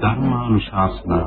ධර්මානුශාසනා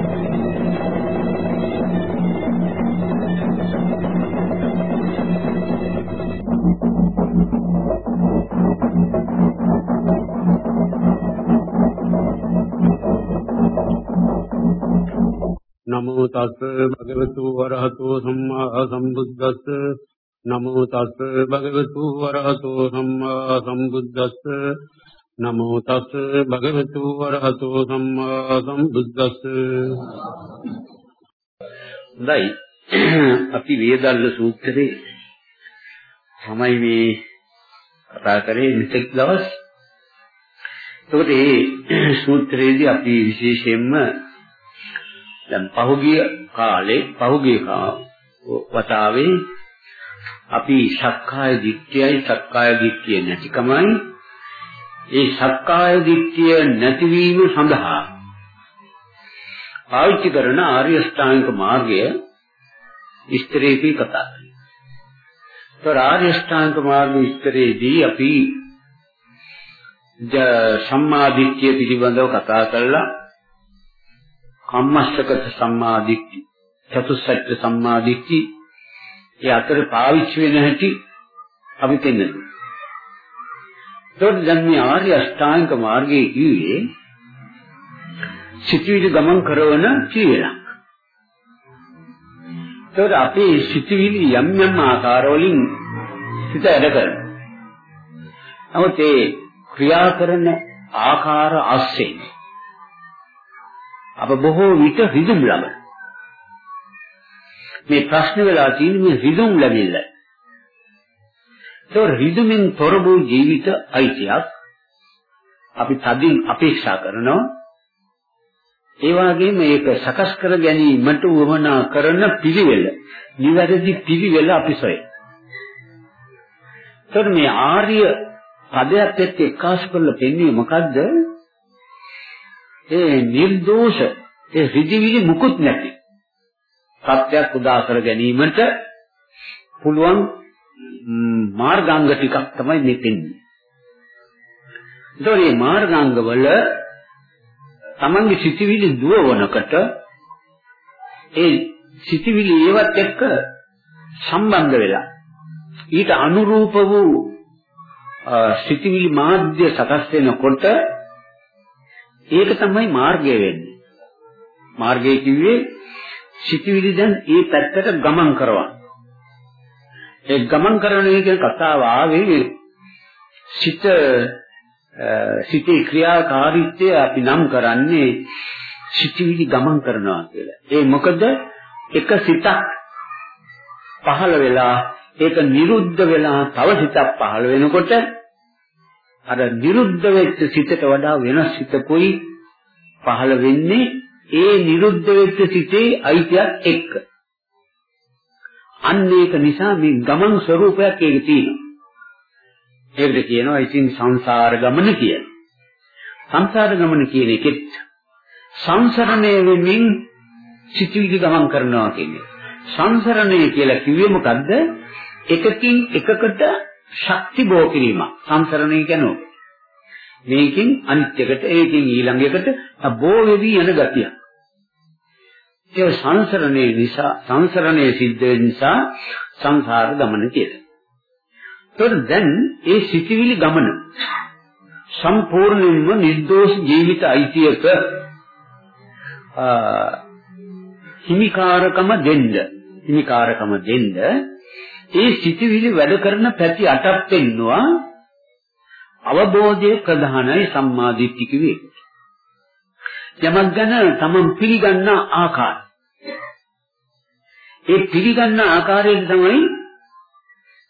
තස් භගවතු වරහතෝ සම්මා සම්බුද්දස්ස. නමෝ තස් භගවතු වරහතෝ සම්මා සම්බුද්දස්ස. නමෝ තස් භගවතු වරහතෝ සම්මා සම්බුද්දස්ස. හොඳයි. අපි වේදල්ල සූත්‍රයේ තමයි මේ කතා කරේ මෙතෙක් දවස්. එතකොට මේ සූත්‍රයේදී අපි විශේෂයෙන්ම දැන් පහුගිය කාලේ පහුගිය වතාවේ අපි සක්කාය දිට්ඨියයි සක්කාය දිට්ඨිය නැතිකමයි ඒ සක්කාය දිට්ඨිය නැතිවීම සඳහා පාවිච්චි කරන ආර්ය ශ්‍රාංක මාර්ගය විස්තරේදී කතා කරනවා. ඒතර ආර්ය ශ්‍රාංක මාර්ග විස්තරේදී අපි සම්මා දිට්ඨිය පිළිබඳව කතා කළා. කම්මස්සගත සම්මාදිට්ඨි චතුස්සත්‍ය සම්මාදිට්ඨි ඒ අතර පාවිච්චි වෙන හැටි අපි පෙන්නනවා. ඒතකොට දැන් මේ ආර්ය අෂ්ටාංග මාර්ගයේ කිව්වේ සිටිවිලි ගමන් කරන කියලා. ඒතකොට අපේ සිටිවිලි යම් යම් ආකාරවලින් සිත වැඩ කරනවා. නමුත් ඒ ක්‍රියා කරන ආකාර අස්සේ අප බොහෝ විට රිදුම් ලබන. මේ ප්‍රශ්න වෙලා තියෙන්නේ මේ රිදුම් ලැබිල්ල. ඒක රිදුමින් තොර වූ ජීවිත අයිතියක් අපි තදින් අපේක්ෂා කරනවා. ඒ වගේම මේක සකස් කර ගැනීමට උවමනා කරන පිළිවෙල, නිවැරදි පිළිවෙල අපි සොයන. ඒතර මේ ආර්ය පදයට එක්ක එකාස් කරලා පෙන්වන්නේ මොකද්ද? ඒ නිර්දෝෂ ඒ ඍජුවිලි මුකුත් නැති සත්‍යයක් උදා කර ගැනීමට පුළුවන් මාර්ගාංග ටිකක් තමයි මේ දෙන්නේ. ඒතකොට මේ මාර්ගාංග වල තමන්ගේ සිතිවිලි දුවවනකට ඒ සිතිවිලි ඒවත් එක්ක සම්බන්ධ වෙලා ඊට අනුරූප වූ සිතිවිලි මාධ්‍ය සකස් වෙනකොට ඒක තමයි මාර්ගය වෙන්නේ. මාර්ගය කිව්වේ සිටිවිලි දැන් ඒ පැත්තට ගමන් කරනවා. ඒ ගමන් කරන එක කතාව ආවේ සිත සිතේ ක්‍රියාකාරීත්වය අපි නම් කරන්නේ සිටිවිලි ගමන් කරනවා කියලා. ඒ මොකද එක සිතක් පහළ වෙලා ඒක නිරුද්ධ වෙලා තව සිතක් පහළ වෙනකොට අර නිරුද්ධ වෙච්ච සිතට වඩා වෙනස් සිතකුයි පහළ වෙන්නේ ඒ නිරුද්ධ වෙච්ච සිතේ අයිතියක් එක්ක. අන්න ඒක නිසා මේ ගමන් ස්වરૂපයක් ඒක තියෙනවා. ඒකට කියනවා ඉතින් සංසාර ගමන කියලා. සංසාර ගමන කියන එකෙත් සංසරණය වෙමින් සිතුවිලි ගමන් කරනවා කියන්නේ. සංසරණය කියලා කිව්වේ මොකද්ද? එකකින් එකකට ශක්ති බෝ කිරීම සංසරණය කියනවා. මේකෙන් අනිත් එකට ඒකෙන් ඊළඟ එකට බෝ වෙවි යන ගතිය. ඒ සංසරණේ නිසා සංසරණේ සිද්ධ වෙන නිසා සංසාර ගමන කියලා. ඒතකොට දැන් ඒ සිටිවිලි ගමන සම්පූර්ණයෙන්ම නිර්දෝෂ ජීවිත අයිතියක හිමිකාරකම දෙන්න හිමිකාරකම දෙන්න ඒ සිටිවිලි වැඩ කරන පැති අටක් පෙන්නවා අවබෝධයේ ප්‍රධානයි සම්මාදිට්ඨික වේ. යමක් ගැන තමන් පිළිගන්නා ආකාරය. ඒ පිළිගන්න ආකාරයෙන් තමයි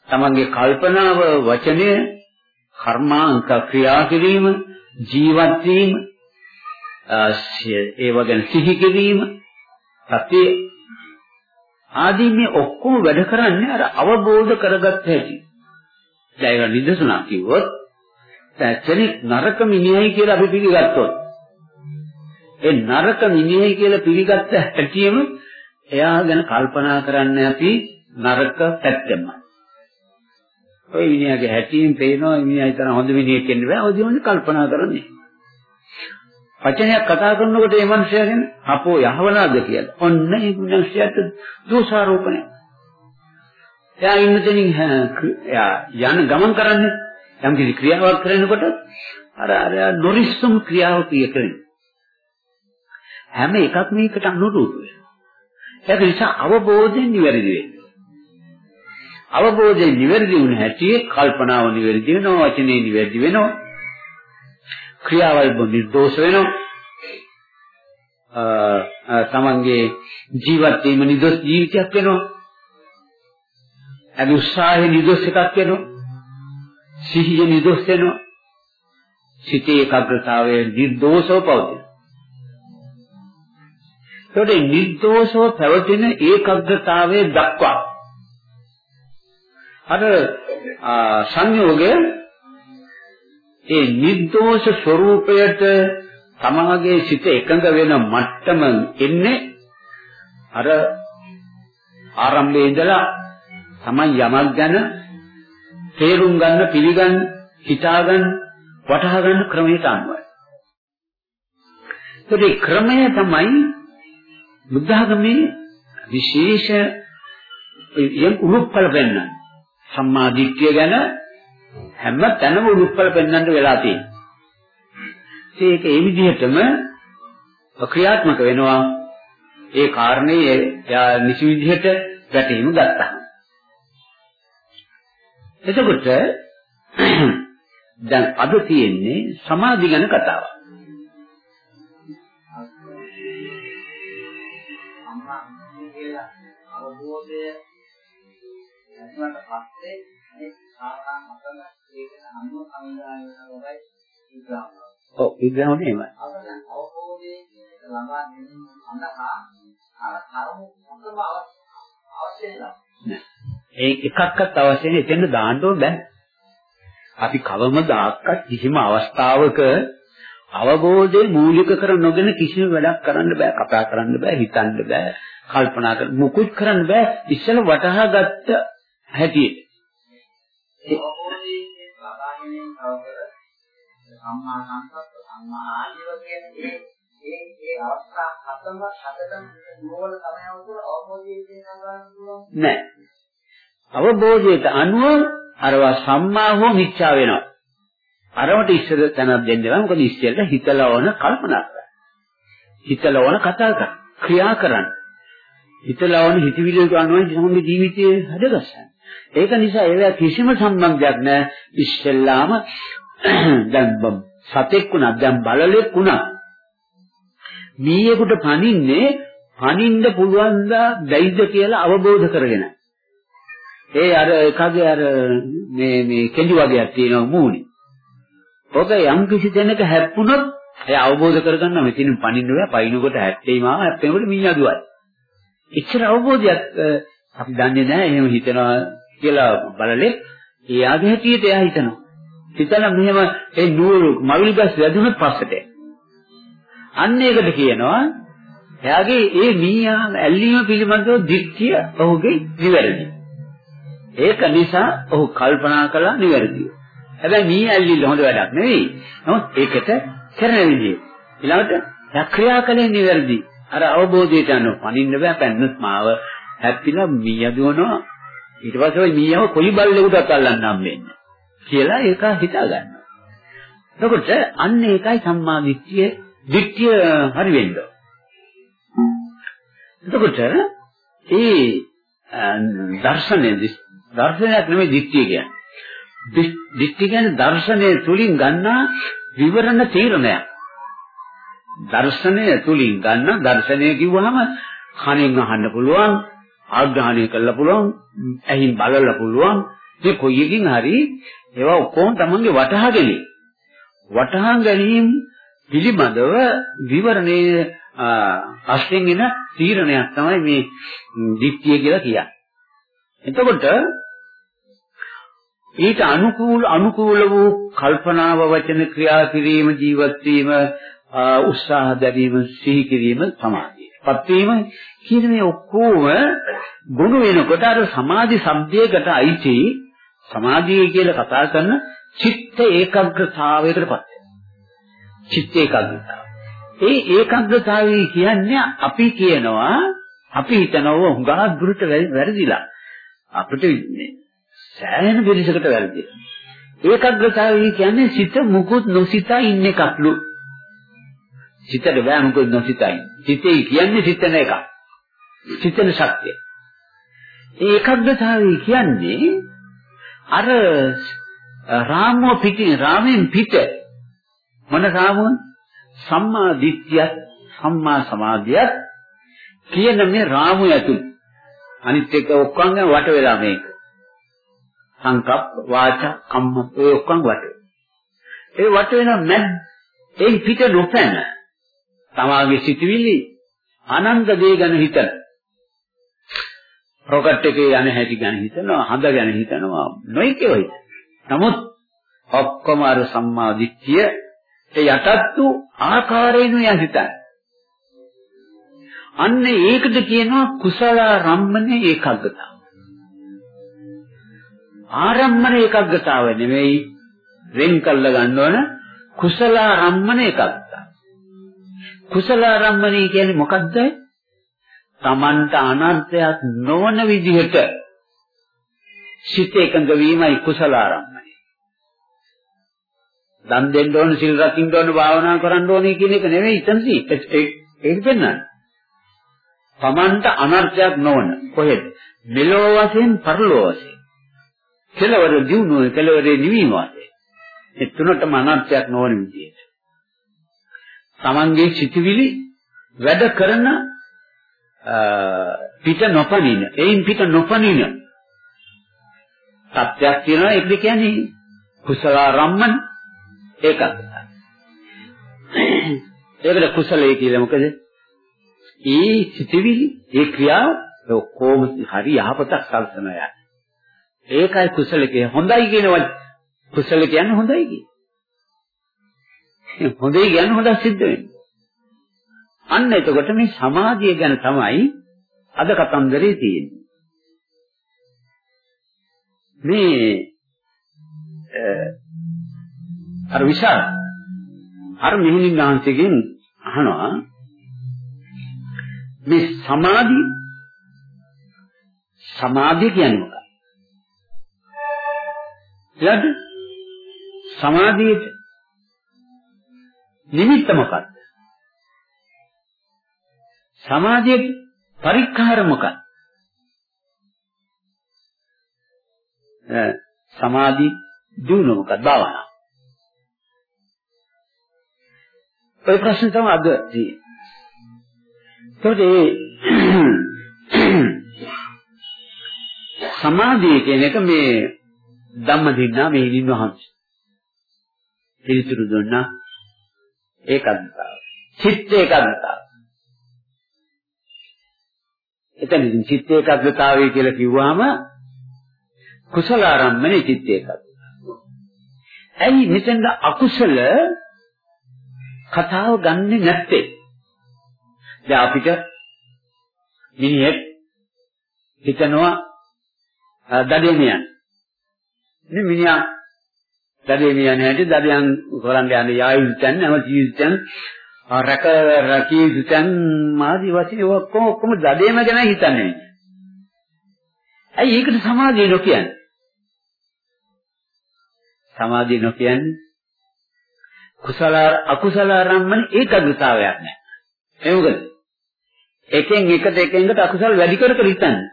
තමන්ගේ කල්පනාව වචනය කර්මාංක ක්‍රියා කිරීම ජීවත් වීම ඒව ගැන සිහි කිරීම සතිය ආදී මේ ඔක්කොම වැඩ කරන්නේ අර අවබෝධ කරගත්ත හැටි. දැන් ඒක නිදසුණක් කිව්වොත් කෙනෙක් නරක මිනිහයි කියලා අපි පිළිගත්තොත් ඒ නරක මිනිහයි කියලා පිළිගත්ත හැටියෙම එයා ගැන කල්පනා කරන්න අපි නරක පැත්තෙන්ම. ඔය මිනිහාගේ හැටියෙන් පේනවා මිනිහා ඊතර හොඳ මිනිහෙක් වෙන්න බෑ. ඔය දිනුනේ කල්පනා කරන්නේ. වචනයක් කතා කරනකොට මේ මනුස්සයා ගැන අපෝ යහවලාද කියලා. ඔන්න මේ මනුස්සයාට දෝෂාරෝපණය. එයා ඉන්න තැනින් එයා යන ගමන් කරන්නේ යම් කිසි ක්‍රියාවක් කරනකොට අර අර නොරිස්සම් ක්‍රියාව පිය කරන්නේ. හැම එකක්ම එකට අනුරූප වෙනවා. ඒක නිසා අවබෝධයෙන් නිවැරදි වෙන්න. අවබෝධයෙන් නිවැරදි වුණ හැටි කල්පනාව නිවැරදි වෙනවා, වචනේ නිවැරදි වෙනවා. ක්‍රියාවල් නිර්දෝෂ වෙනවා. තමන්ගේ ජීවත් වීම නිදොස් ජීවිතයක් වෙනවා. අද උත්සාහය නිදොස් එකක් වෙනවා. සිහිය නිදොස් වෙනවා. සිතේ ඒකාග්‍රතාවය නිර්දෝෂව පවතින. ඒකට නිර්දෝෂව පැවතින ඒකාග්‍රතාවයේ දක්වා අර සංයෝගය ඒ නිර්දෝෂ ස්වરૂපයට තමාගේ සිත එකඟ වෙන මට්ටම එන්නේ අර ආරම්භයේ ඉඳලා තමයි යමක් ගැන තේරුම් ගන්න පිළිගන්න හිතා ගන්න වටහා ගන්න ක්‍රමයට අනුවයි. ඒ ක්‍රමය තමයි බුද්ධාගමේ විශේෂ යම් උරුප්පල වෙන්න සම්මා දිට්ඨිය ගැන හැම තැනම උරුප්පල පෙන්වන්න වෙලා තියෙනවා. ඒක ඒ විදිහටම ක්‍රියාත්මක වෙනවා. ඒ කාරණේ යා නිසි විදිහට ගැටීම ගත්තා. එතකොට දැන් අද තියෙන්නේ සමාධි ගැන කතාවක්. අම්මා කියලා අවබෝධය ලැබුණාට පස්සේ සාරා මතන ඒකන අනුව සංවිධානය කරනවයි විග්‍රහ ඔව් විග්‍රහ නෙමෙයි. අපිට අවබෝධයේ ළඟා ගැනීම සඳහා අර කර්ම මොකම අවශ්‍ය නැහැ. ඒ එකක්වත් අවශ්‍ය නැහැ. එතෙන් දාන්න ඕන බෑ. අපි කවමදාකත් කිසිම අවස්ථාවක අවබෝධය මූලික කර නොගෙන කිසිම වැඩක් කරන්න බෑ. කතා කරන්න බෑ, හිතන්න බෑ, කල්පනා කරන්න මුකුත් කරන්න බෑ. ඉස්සෙල්ල වටහා ගත්ත හැටියට. සම්මා සංකප්ප සම්මා ආජීව කියන්නේ ඒ ඒ අවස්ථා හතම හතටම නෝවල තමයි අවුල අවබෝධයේ තියෙනවා නෑ. අවබෝධයට අනුව අරවා සම්මා හෝ මිච්ඡා වෙනවා. අරවට ඉස්සර තැනක් දෙන්න බෑ. මොකද ඉස්සෙල්ලා හිතලා ඕන කල්පනා කරන්න. හිතලා ඕන කතා කරන්න. ක්‍රියා කරන්න. හිතලා ඕන හිතවිලි අනුව තමන්ගේ ජීවිතයේ හදගස්සන්න. ඒක නිසා ඒවා කිසිම සම්බන්ධයක් නැහැ. ඉස්සෙල්ලාම දැන් සතෙක් වුණා දැන් බලලෙක් වුණා මීයකට පනින්නේ පනින්න පුළුවන් ද බැයිද කියලා අවබෝධ කරගෙන. ඒ අර එකගේ අර මේ මේ කෙඳි වගේක් තියෙනවා මූණේ. ඔක යම් කිසි දෙනක හැප්පුණොත් ඒ අවබෝධ කරගන්න මෙතනින් පනින්න බෑ පයින්නකොට හැප්පෙයි මාව හැප්පෙනකොට මීයා දුවයි එච්චර අවබෝධයක් අපි දන්නේ නැහැ එහෙම හිතනවා කියලා බලලේ එයාගේ හැටියට එයා හිතනවා. හිතලා මෙහෙම ඒ නූල් මවිල් ගස් වැදුනොත් පස්සට අන්න ඒකට කියනවා එයාගේ ඒ මීයා ඇල්ලීම පිළිබඳව දික්තිය ඔහුගේ නිවැරදි. ඒක නිසා ඔහු කල්පනා කළා නිවැරදිව. හැබැයි මී ඇල්ලිල්ල හොඳ වැඩක් නෙවෙයි. නමුත් ඒකට කරන විදිය. ඊළඟට ක්‍රියා කලේ නිවැරදි. අර අවබෝධයට අනුව පනින්න බෑ පැන්නත් මාව හැප්පිලා මීයා දුවනවා. ඊට පස්සේ ওই මීයව කොයි බල්ලෙකුටත් අල්ලන්න හම්බෙන්නේ. කියලා ඒක හිතා ගන්නවා. එතකොට අන්න ඒකයි සම්මා දිට්ඨිය දිට්ඨිය හරි වෙන්න. එතකොට ඒ දර්ශනයේ දර්ශනයක් නෙමෙයි දිට්ඨිය කියන්නේ. දිට්ඨිය කියන්නේ දර්ශනය තුලින් ගන්නා විවරණ තීරණයක්. දර්ශනය තුලින් ගන්න දර්ශනය කිව්වහම කනෙන් අහන්න පුළුවන් ආග්‍රහණය කරලා පුළුවන්, ඇහින් බලලා පුළුවන්. මේ කොයි එකකින් හරි ඒවා ඔක්කොම තමන්ගේ වටහාගෙන වටහා ගැනීම පිළිබඳව විවරණයේ අස්යෙන් එන තීරණයක් තමයි මේ දික්තිය කියලා කියන්නේ. එතකොට ඊට අනුකූල අනුකූල වූ කල්පනාව වචන ක්‍රියා කිරීම ජීවත් වීම උත්සාහ දැරීම සිහි කිරීම සමාධිය. පත් වීම කියන මේ ඔක්කොම ගුණ වෙනකොට අර සමාධි શબ્දයකට අයිති සමාධිය කියලා කතා කරන චිත්ත ඒකාග්‍රතාවයකටපත් වෙනවා. චිත්ත ඒකාග්‍රතාව. ඒ ඒකාග්‍රතාවය කියන්නේ අපි කියනවා අපි හිතනවා හුඟා දුරට වැරදිලා. අපිට සෑහෙන පිළිසකට වැරදිලා. ඒකාග්‍රතාවය කියන්නේ සිත මුකුත් නොසිතා ඉන්න එකක්ලු. සිතට බෑ මුකුත් නොසිතා ඉන්න. සිතේ කියන්නේ සිතන එක. සිතන ශක්තිය. ඒ ඒකාග්‍රතාවය කියන්නේ අර රාමෝ පිටි රාමෙන් පිට මොන රාමුව? සම්මා දිට්ඨියත් සම්මා සමාධියත් කියන මේ රාමු ඇතුළු. අනිත් එක ඔක්කොම වට වෙලා මේක. සංකප්ප වාච කම්ම ඒ ඔක්කොම වට. ඒ වට වෙන මැද. ඒ පිට නොපැන. තමාගේ සිතුවිලි අනන්ත දේ ගැන හිතන. රොකට් එකේ යන හැටි ගැන හිතනවා හඳ ගැන හිතනවා නොයිකේ වෙයි නමුත් ඔක්කොම අර සම්මා දිට්ඨිය ඒ යටත් වූ ආකාරයෙන් එයා හිතන්නේ. අන්න ඒකද කියනවා කුසල රම්මනේ ඒකග්ගතාව. ආරම්මන ඒකග්ගතාව නෙවෙයි වෙන් කළ ගන්න ඕන කුසල රම්මන ඒකග්ගතාව. කුසල රම්මනේ කියන්නේ මොකද්ද? Tamanta අනර්ථයක් නොවන විදිහට සිත එකඟ වීමයි කුසල ආරම්මණය. දන් දෙන්න ඕන, සිල් රකින්න ඕන, භාවනා කරන්න ඕනේ කියන එක නෙවෙයි ඉතනදී. ඒක පෙන්නන්නේ. Tamanta අනර්ථයක් නොවන කොහෙද? මෙලෝ වශයෙන්, පරලෝ වශයෙන්. කෙලවර දිනුව, කෙලවරේ නිවීම වශයෙන්. ඒ තුනටම අනර්ථයක් නොවන විදිහට. Tamange සිටිවිලි වැඩ කරන පිට නොපනින, එයින් පිට නොපනින සත්‍යයක් තියෙනවා ඒක කියන්නේ කුසල රම්මන ඒකත්. ඒකට කුසලයේ කියලා මොකද? ඒ සිටිවිලි, ඒ ක්‍රියාව ඔක්කොම හරි යහපතක් සල්සන යන්නේ. ඒකයි කුසල කියන්නේ. හොඳයි කියනවා කුසල කියන්නේ හොඳයි කියන්නේ. හොඳයි කියන්නේ හොඳ සිද්ධ වෙන්නේ. අන්න එතකොට මේ සමාධිය ගැන තමයි අද කතන්දරේ තියෙන්නේ. මේ අර විශාල අර මිහිණින් වහන්සේගෙන් අහනවා මේ සමාධි සමාධිය කියන්නේ මොකක්ද? ඊළඟ සමාධියට නිමිත්ත මොකක්ද? සමාධියට පරික්කාර මොකක්ද? සමාධි දිනු මොකක්ද? භාවනා. ඔය ප්‍රශ්න තමයි අද තියෙන්නේ. සමාධිය කියන එක මේ ධම්මදින්නා මේ නිවහන්සේ. පිළිතුරු දුන්නා ඒකද්දතාව. චිත්ත ඒකද්දතාව. එතන චිත්ත ඒකද්දතාවය කියලා කිව්වහම කුසල ආරම්මනේ චිත්ත ඒකද්දතාව. ඇයි මෙතෙන්ද අකුසල කතාව ගන්නෙ නැත්තේ. දැන් අපිට මිනිහෙක් හිතනවා දඩේමියන්. මේ මිනිහා දඩේමියන් හැටි දඩයන් කරන් යන යායු හිතන්නේ නැව ජීවිතයන් රැක රකී හිතන් මාදි වශයෙන් ඔක්කොම ඔක්කොම දඩේම ගැන හිතන්නේ. ඇයි ඒකට සමාධිය නොකියන්නේ? සමාධිය නොකියන්නේ කුසල අකුසල ආරම්මන ඒකග්‍රතාවයක් නැහැ. ඒ මොකද? එකෙන් එකට එකෙන්කට අකුසල වැඩි කර කර හිතන්නේ.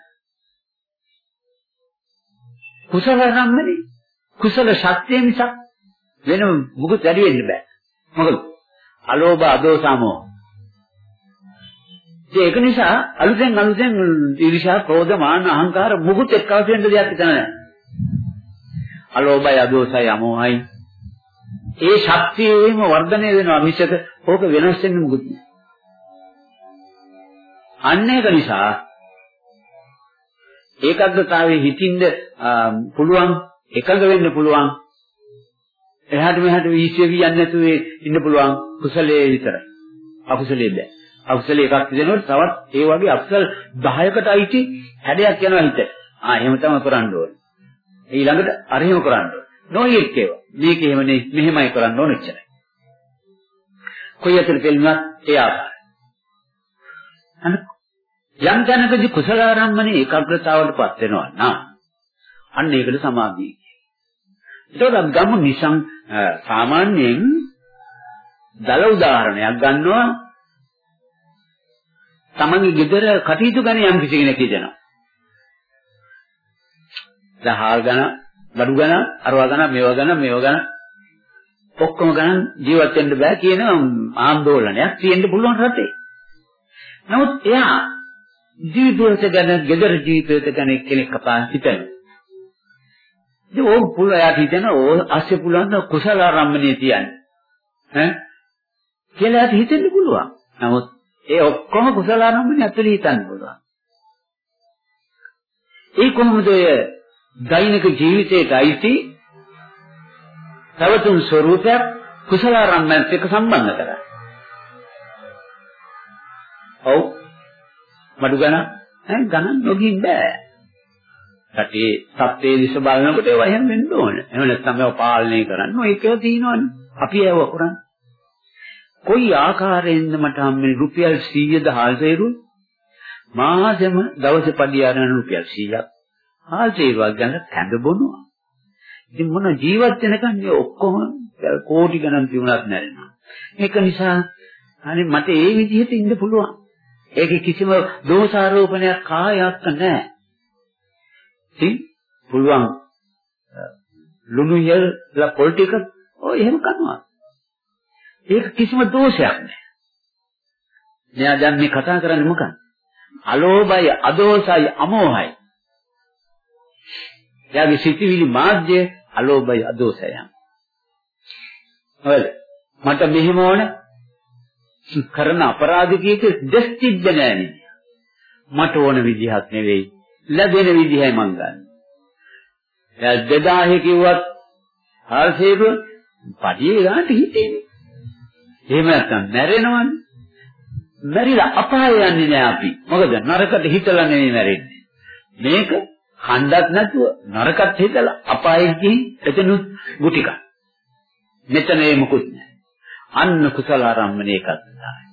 කුසල ආරම්මනේ කුසල ශක්තිය මිසක් වෙන මොකද වැඩි වෙන්න බෑ. මොකද? අලෝභ අදෝසමෝ. ඒක නිසා අලුතෙන් අලුතෙන් ඊර්ෂ්‍යා, ක්‍රෝධ, මාන, අහංකාර මුකුත් එක්කව වෙන්න දෙයක් හිතන නැහැ. අලෝභය, අදෝසය, අමෝහයි. ඒ ශක්තියෙම වර්ධනය වෙනවා මිසක ඕක වෙනස් වෙන්නේ මුකුත් නෑ. අන්න ඒක නිසා ඒකාග්‍රතාවයේ හිතින්ද පුළුවන් එකඟ වෙන්න පුළුවන් එහාට මෙහාට වීසිය වියන්නේ නැතුව ඉන්න පුළුවන් කුසලයේ විතරයි. අකුසලයේ බෑ. අකුසල එකක් දෙනකොට තවත් ඒ වගේ අකුසල 10කට අයිති හැඩයක් යනවා හිත. ආ එහෙම තමයි කරන්න ඕනේ. ඊළඟට අර එහෙම කරන්න ඕනේ. නොයෙක් ඒවා. මේක එහෙම නෙයි මෙහෙමයි කරන්න ඕනේ එච්චරයි. කොයි අතර දෙල්ලුණත් ඒ ආකාරයි. යම් තැනකදී කුසල ආරම්මනේ ඒකාග්‍රතාවටපත් වෙනවා නම් අන්න ඒකට සමාධිය කියනවා. ඒකට ගමු නිසං සාමාන්‍යයෙන් දල උදාහරණයක් ගන්නවා තමන්ගේ ගෙදර කටයුතු කරන යම් කිසි කෙනෙක් කියනවා. දහල් ගණ, බඩු ගණ, අරවා ගණ, මේවා ගණ, මේවා ගණ ඔක්කොම ගණන් ජීවත් වෙන්න බෑ කියන ආందోලනයක් තියෙන්න පුළුවන් රටේ. නමුත් එයා ජීවිතය ගැන, ගෙදර ජීවිතය ගැන කෙනෙක් කතා හිතනවා. ඉතින් ඕක පුළුවන් එයාට හිතෙන ඕ අස්සේ පුළුවන් කුසල ආරම්භණිය තියන්නේ. ඈ කියලා එයාට හිතෙන්න පුළුවන්. නමුත් ඒ ඔක්කොම කුසල ආරම්භණිය ඇතුළේ හිතන්න පුළුවන්. ඒ කොහොමද ඔය දෛනික ජීවිතයට අයිති තවතුන් ස්වરૂපයක් කුසල ආරම්භණයත් එක්ක සම්බන්ධ කරන්නේ? ඔව් මඩු ගණන් ඈ ගණන් නොගින් බෑ. රටේ සත්‍යයේ දිස බලනකොට ඒවා එහෙම වෙන්න ඕනේ. එහෙම නැත්නම් ඒවා පාලනය කරන්න ඒකව තියෙනවනේ. අපි ඒව කරන්නේ. කොයි ආකාරයෙන්ද මට හම්බෙන්නේ රුපියල් 100ද හාල් සේරුව? මාසෙම දවසේ පඩිය අරගෙන රුපියල් 100ක්. හාල් සේරුවක් ගන්න කැඳ බොනවා. ඉතින් මොන ජීවත් වෙනකන් මේ ඔක්කොම කෝටි ගණන් තිබුණත් නැරෙනවා. ඒක නිසා අනේ මට ඒ විදිහට ඉන්න පුළුවන්. ඒකේ කිසිම දෝෂාරෝපණයක් කායක් නැහැ. ඉතින් පුළුවන් ලුණු යලා පොල් ටික ඔය එහෙම කරනවා. ඒක කිසිම දෝෂයක් නැහැ. මෙයා දැන් මේ කතා කරන්නේ මොකක්ද? අලෝභය, අදෝසයි, අමෝහයි. එයාගේ සිතිවිලි මාධ්‍ය අලෝභය, අදෝසය. හරි. මට මෙහෙම ඕනේ කරන අපරාධ කීක දෙස් තිබ්බ නෑනේ. මට ඕන විදිහක් නෙවෙයි. ලැබෙන විදිහයි මං ගන්න. දැන් 2000 කිව්වත් හල්සේරුව පඩියේ ගන්නට හිතෙන්නේ. එහෙම නැත්නම් මැරෙනවනේ. මැරිලා අපාය යන්නේ නෑ අපි. මොකද නරකට හිතලා නෙවෙයි මැරෙන්නේ. මේක කණ්ඩක් නැතුව නරකට හිතලා අපායෙ ගිහින් එතනුත් ගුටික. මෙතන ඒ මුකුත් නෑ. අන්න කුසල ආරම්මණය එකක් තමයි.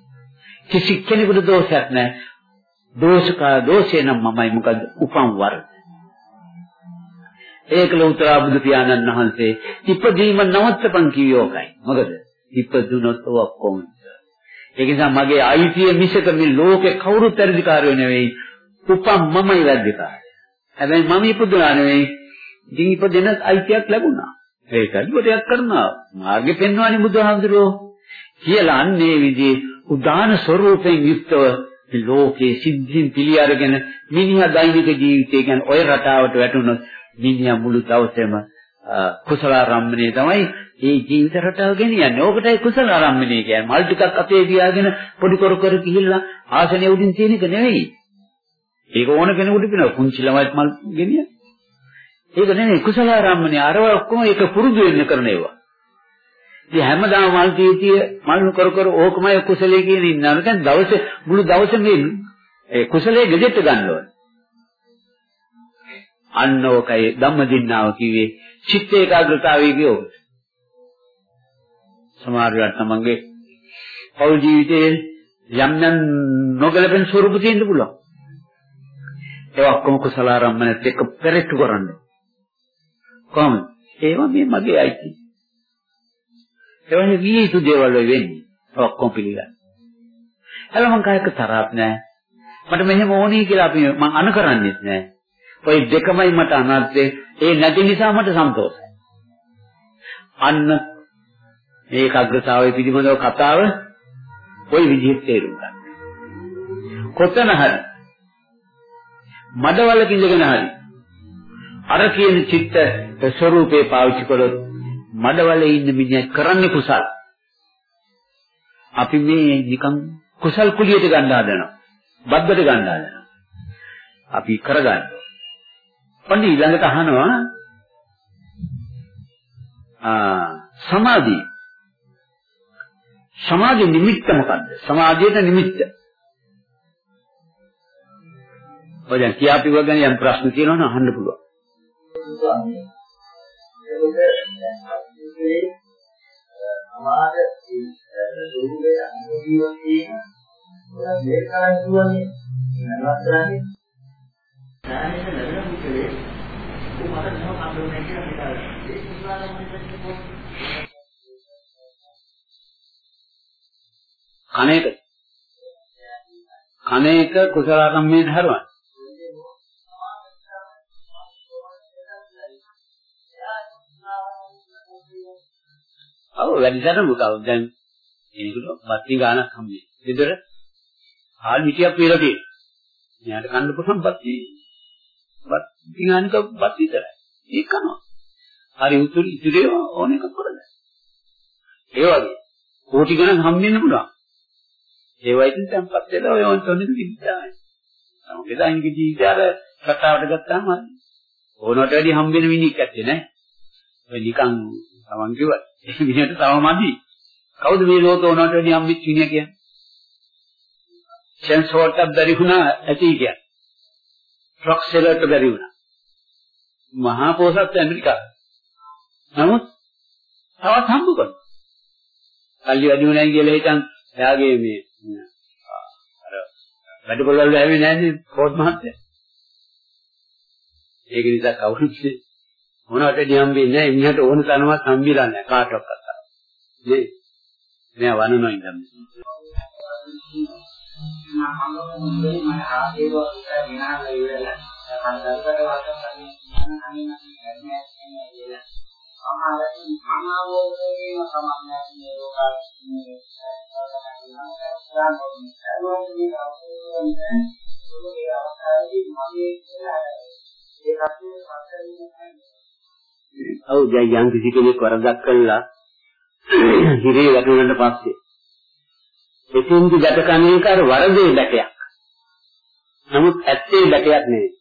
කිසි කෙනෙකුට දෝෂයක් නැහැ. දෝෂක දෝෂේ නම් මමයි මොකද උපම් වර. ඒකල උතර බුදු පියාණන් වහන්සේ ඉපදීම නවත්තපන් කියෝකයි. මොකද ඉපදුනොත් ඔක්කොම. ඒක නිසා මගේ අයිතිය මිසක මේ ලෝකේ කවුරුත් වැඩිකාරයෝ නෙවෙයි. උපම් මමයි වැඩිකාරය. හැබැයි මම ඉපදුනා නෙවෙයි. ඉතින් ඉපදෙන අයිතියක් ලැබුණා. ඒකයි කොටයක් කරනවා. මාර්ගෙ පෙන්වන්නේ බුදුහාමුදුරුවෝ. කියලා අන්නේ විදිහේ උදාන ස්වરૂපයෙන් යුක්තව මේ ලෝකේ සිද්ධීන් පිළි අරගෙන මිනිහා දෛනික ජීවිතය ගැන ඔය රටාවට වැටුණොත් මිනිහා මුළු දවසේම කුසල ආරම්භණය තමයි ඒ ජීවිත රටාව ගෙනියන්නේ. ඕකටයි කුසල ආරම්භණය කියන්නේ. මල් ටිකක් අතේ තියාගෙන පොඩි කර කර ගිහිල්ලා ආසනය උඩින් තියෙන එක නෙවෙයි. ඒක ඕන කෙනෙකුට පිනවා. කුංචි ළමයිත් මල් ගෙනියන. ඒක නෙවෙයි කුසල ආරම්භණය. අරව ඔක්කොම ඒක පුරුදු වෙන්න කරන ඒවා. ඉතින් හැමදාම මල් කීතිය මල් කර කර ඕකමයි කුසලයේ කියන ඉන්නවා. දැන් දවසේ මුළු දවසම මේ ඒ කුසලයේ ගෙදෙට්ට ගන්න ඕනේ. අන්න ඕකයි ධම්මදින්නාව කිව්වේ චිත්ත ඒකාග්‍රතාවය කියෝ. සමහර වෙලාවට තමන්ගේ පෞල් ජීවිතයේ යම් යම් නොගැලපෙන ස්වරූප තියෙන්න පුළුවන්. ඒ ඔක්කොම කුසල ආරම්මණයත් එක්ක පෙරට්ටු කරන්න. කොහොමද? ඒවා මේ මගේ අයිති. එවැනි විය යුතු දේවල් වෙන්නේ. ඔක්කොම පිළිගන්න. හැබැයි මං කායක තරහක් නැහැ. මට මෙහෙම ඕනේ කියලා අපි මං අන කරන්නේත් නැහැ. ওই දෙකමයි මට අනර්ථේ. ඒ නැති නිසා මට සන්තෝෂයි. අන්න මේ ඒකාග්‍රතාවයේ පිළිබඳව කතාව ওই විදිහට තේරුම් ගන්න. කොතන හරි මඩවලක ඉඳගෙන හරි අර කියන චිත්ත ස්වરૂපේ පාවිච්චි කළොත් මඩවලේ ඉන්න මිනිහ කරන්නේ කුසල්. අපි මේ නිකන් කුසල් කුලියට ගන්න හදනවා. බද්දට ගන්න හදනවා. අපි කරගන්න. පොඩි ඊළඟට අහනවා ආ සමාධි සමාධි නිමිත්ත මොකද්ද? සමාධියට නිමිත්ත. ඔය දැන් කියාපි වගන යම් ප්‍රශ්න තියෙනවා නම් අහන්න පුළුවන්. සමාජ දුරුවේ අනුභවීව තියෙන මේ කාර්යුවනේ නරවත්‍රානේ දැනෙන ලැබෙන මුකලේ ਉਹ මට නම කම්බුනේ කියලා හිතාගන්න. ඒ කිසිවාරම කණේක කණේක කුසල කම්මේ ධර්මයි. ඔව් වැඩිසරම කවුද දැන් ඒකට බත්ති ගානක් හම්බෙන්නේ. විතර හාල් මිටියක් පිරලා තියෙනවා. මෙයාට කන්න පුළුවන් බත්ති. බත්ති ගානක බත් විතරයි. ඒක කනවා. හරි උතුරු ඉතිරිය ඕන එකක් කරන්න. ඒ වගේ කෝටි ගණන් හම්බෙන්න පුළුවන්. ඒ වයින් tempත් වෙලා ඔය ඔන්තොන්නේ තිබ්බායි. නමුත් එදාගේ ජීවිතය අර කතාවට ගත්තාම හරි. ඕනකට වැඩි හම්බෙන මිනිහෙක් ඇත්තේ නැහැ. ඔය නිකන් තමන් කිව්වා. ඒ මිනිහට තව මදි. කවුද මේ ලෝක ඕනකට වැඩි හම්බෙච්ච මිනිහ කියන්නේ? සෙන්සෝර්ට බැරි වුණා ඇති කියන්නේ. ට්‍රක් සෙලර්ට බැරි වුණා. මහා පොසත් ඇමරිකාව. නමුත් තවත් හම්බ කරනවා. කල්ලි වැඩි වුණයි කියලා හිතන් එයාගේ මේ අර වැඩපොළ වල හැමේ නැන්නේ පොත් මහත්තයා. ඒක නිසා කවුරුත් මොනවට දියම්බෙන්නේ නැහැ. එන්නට ඕන තරමක් හම්බිලා නැහැ කාටවත් අත්තා. නේ? මෙයා වනනෝ ඉඳන්. මම මම ඔව් දැන් යම් කිසි කෙනෙක් වරදක් කළා හිරේ වැටුණාට පස්සේ එතෙන්දි ගැට කණේක අර වරදේ බැටයක්. නමුත් ඇත්තේ බැටයක් නෙවෙයි.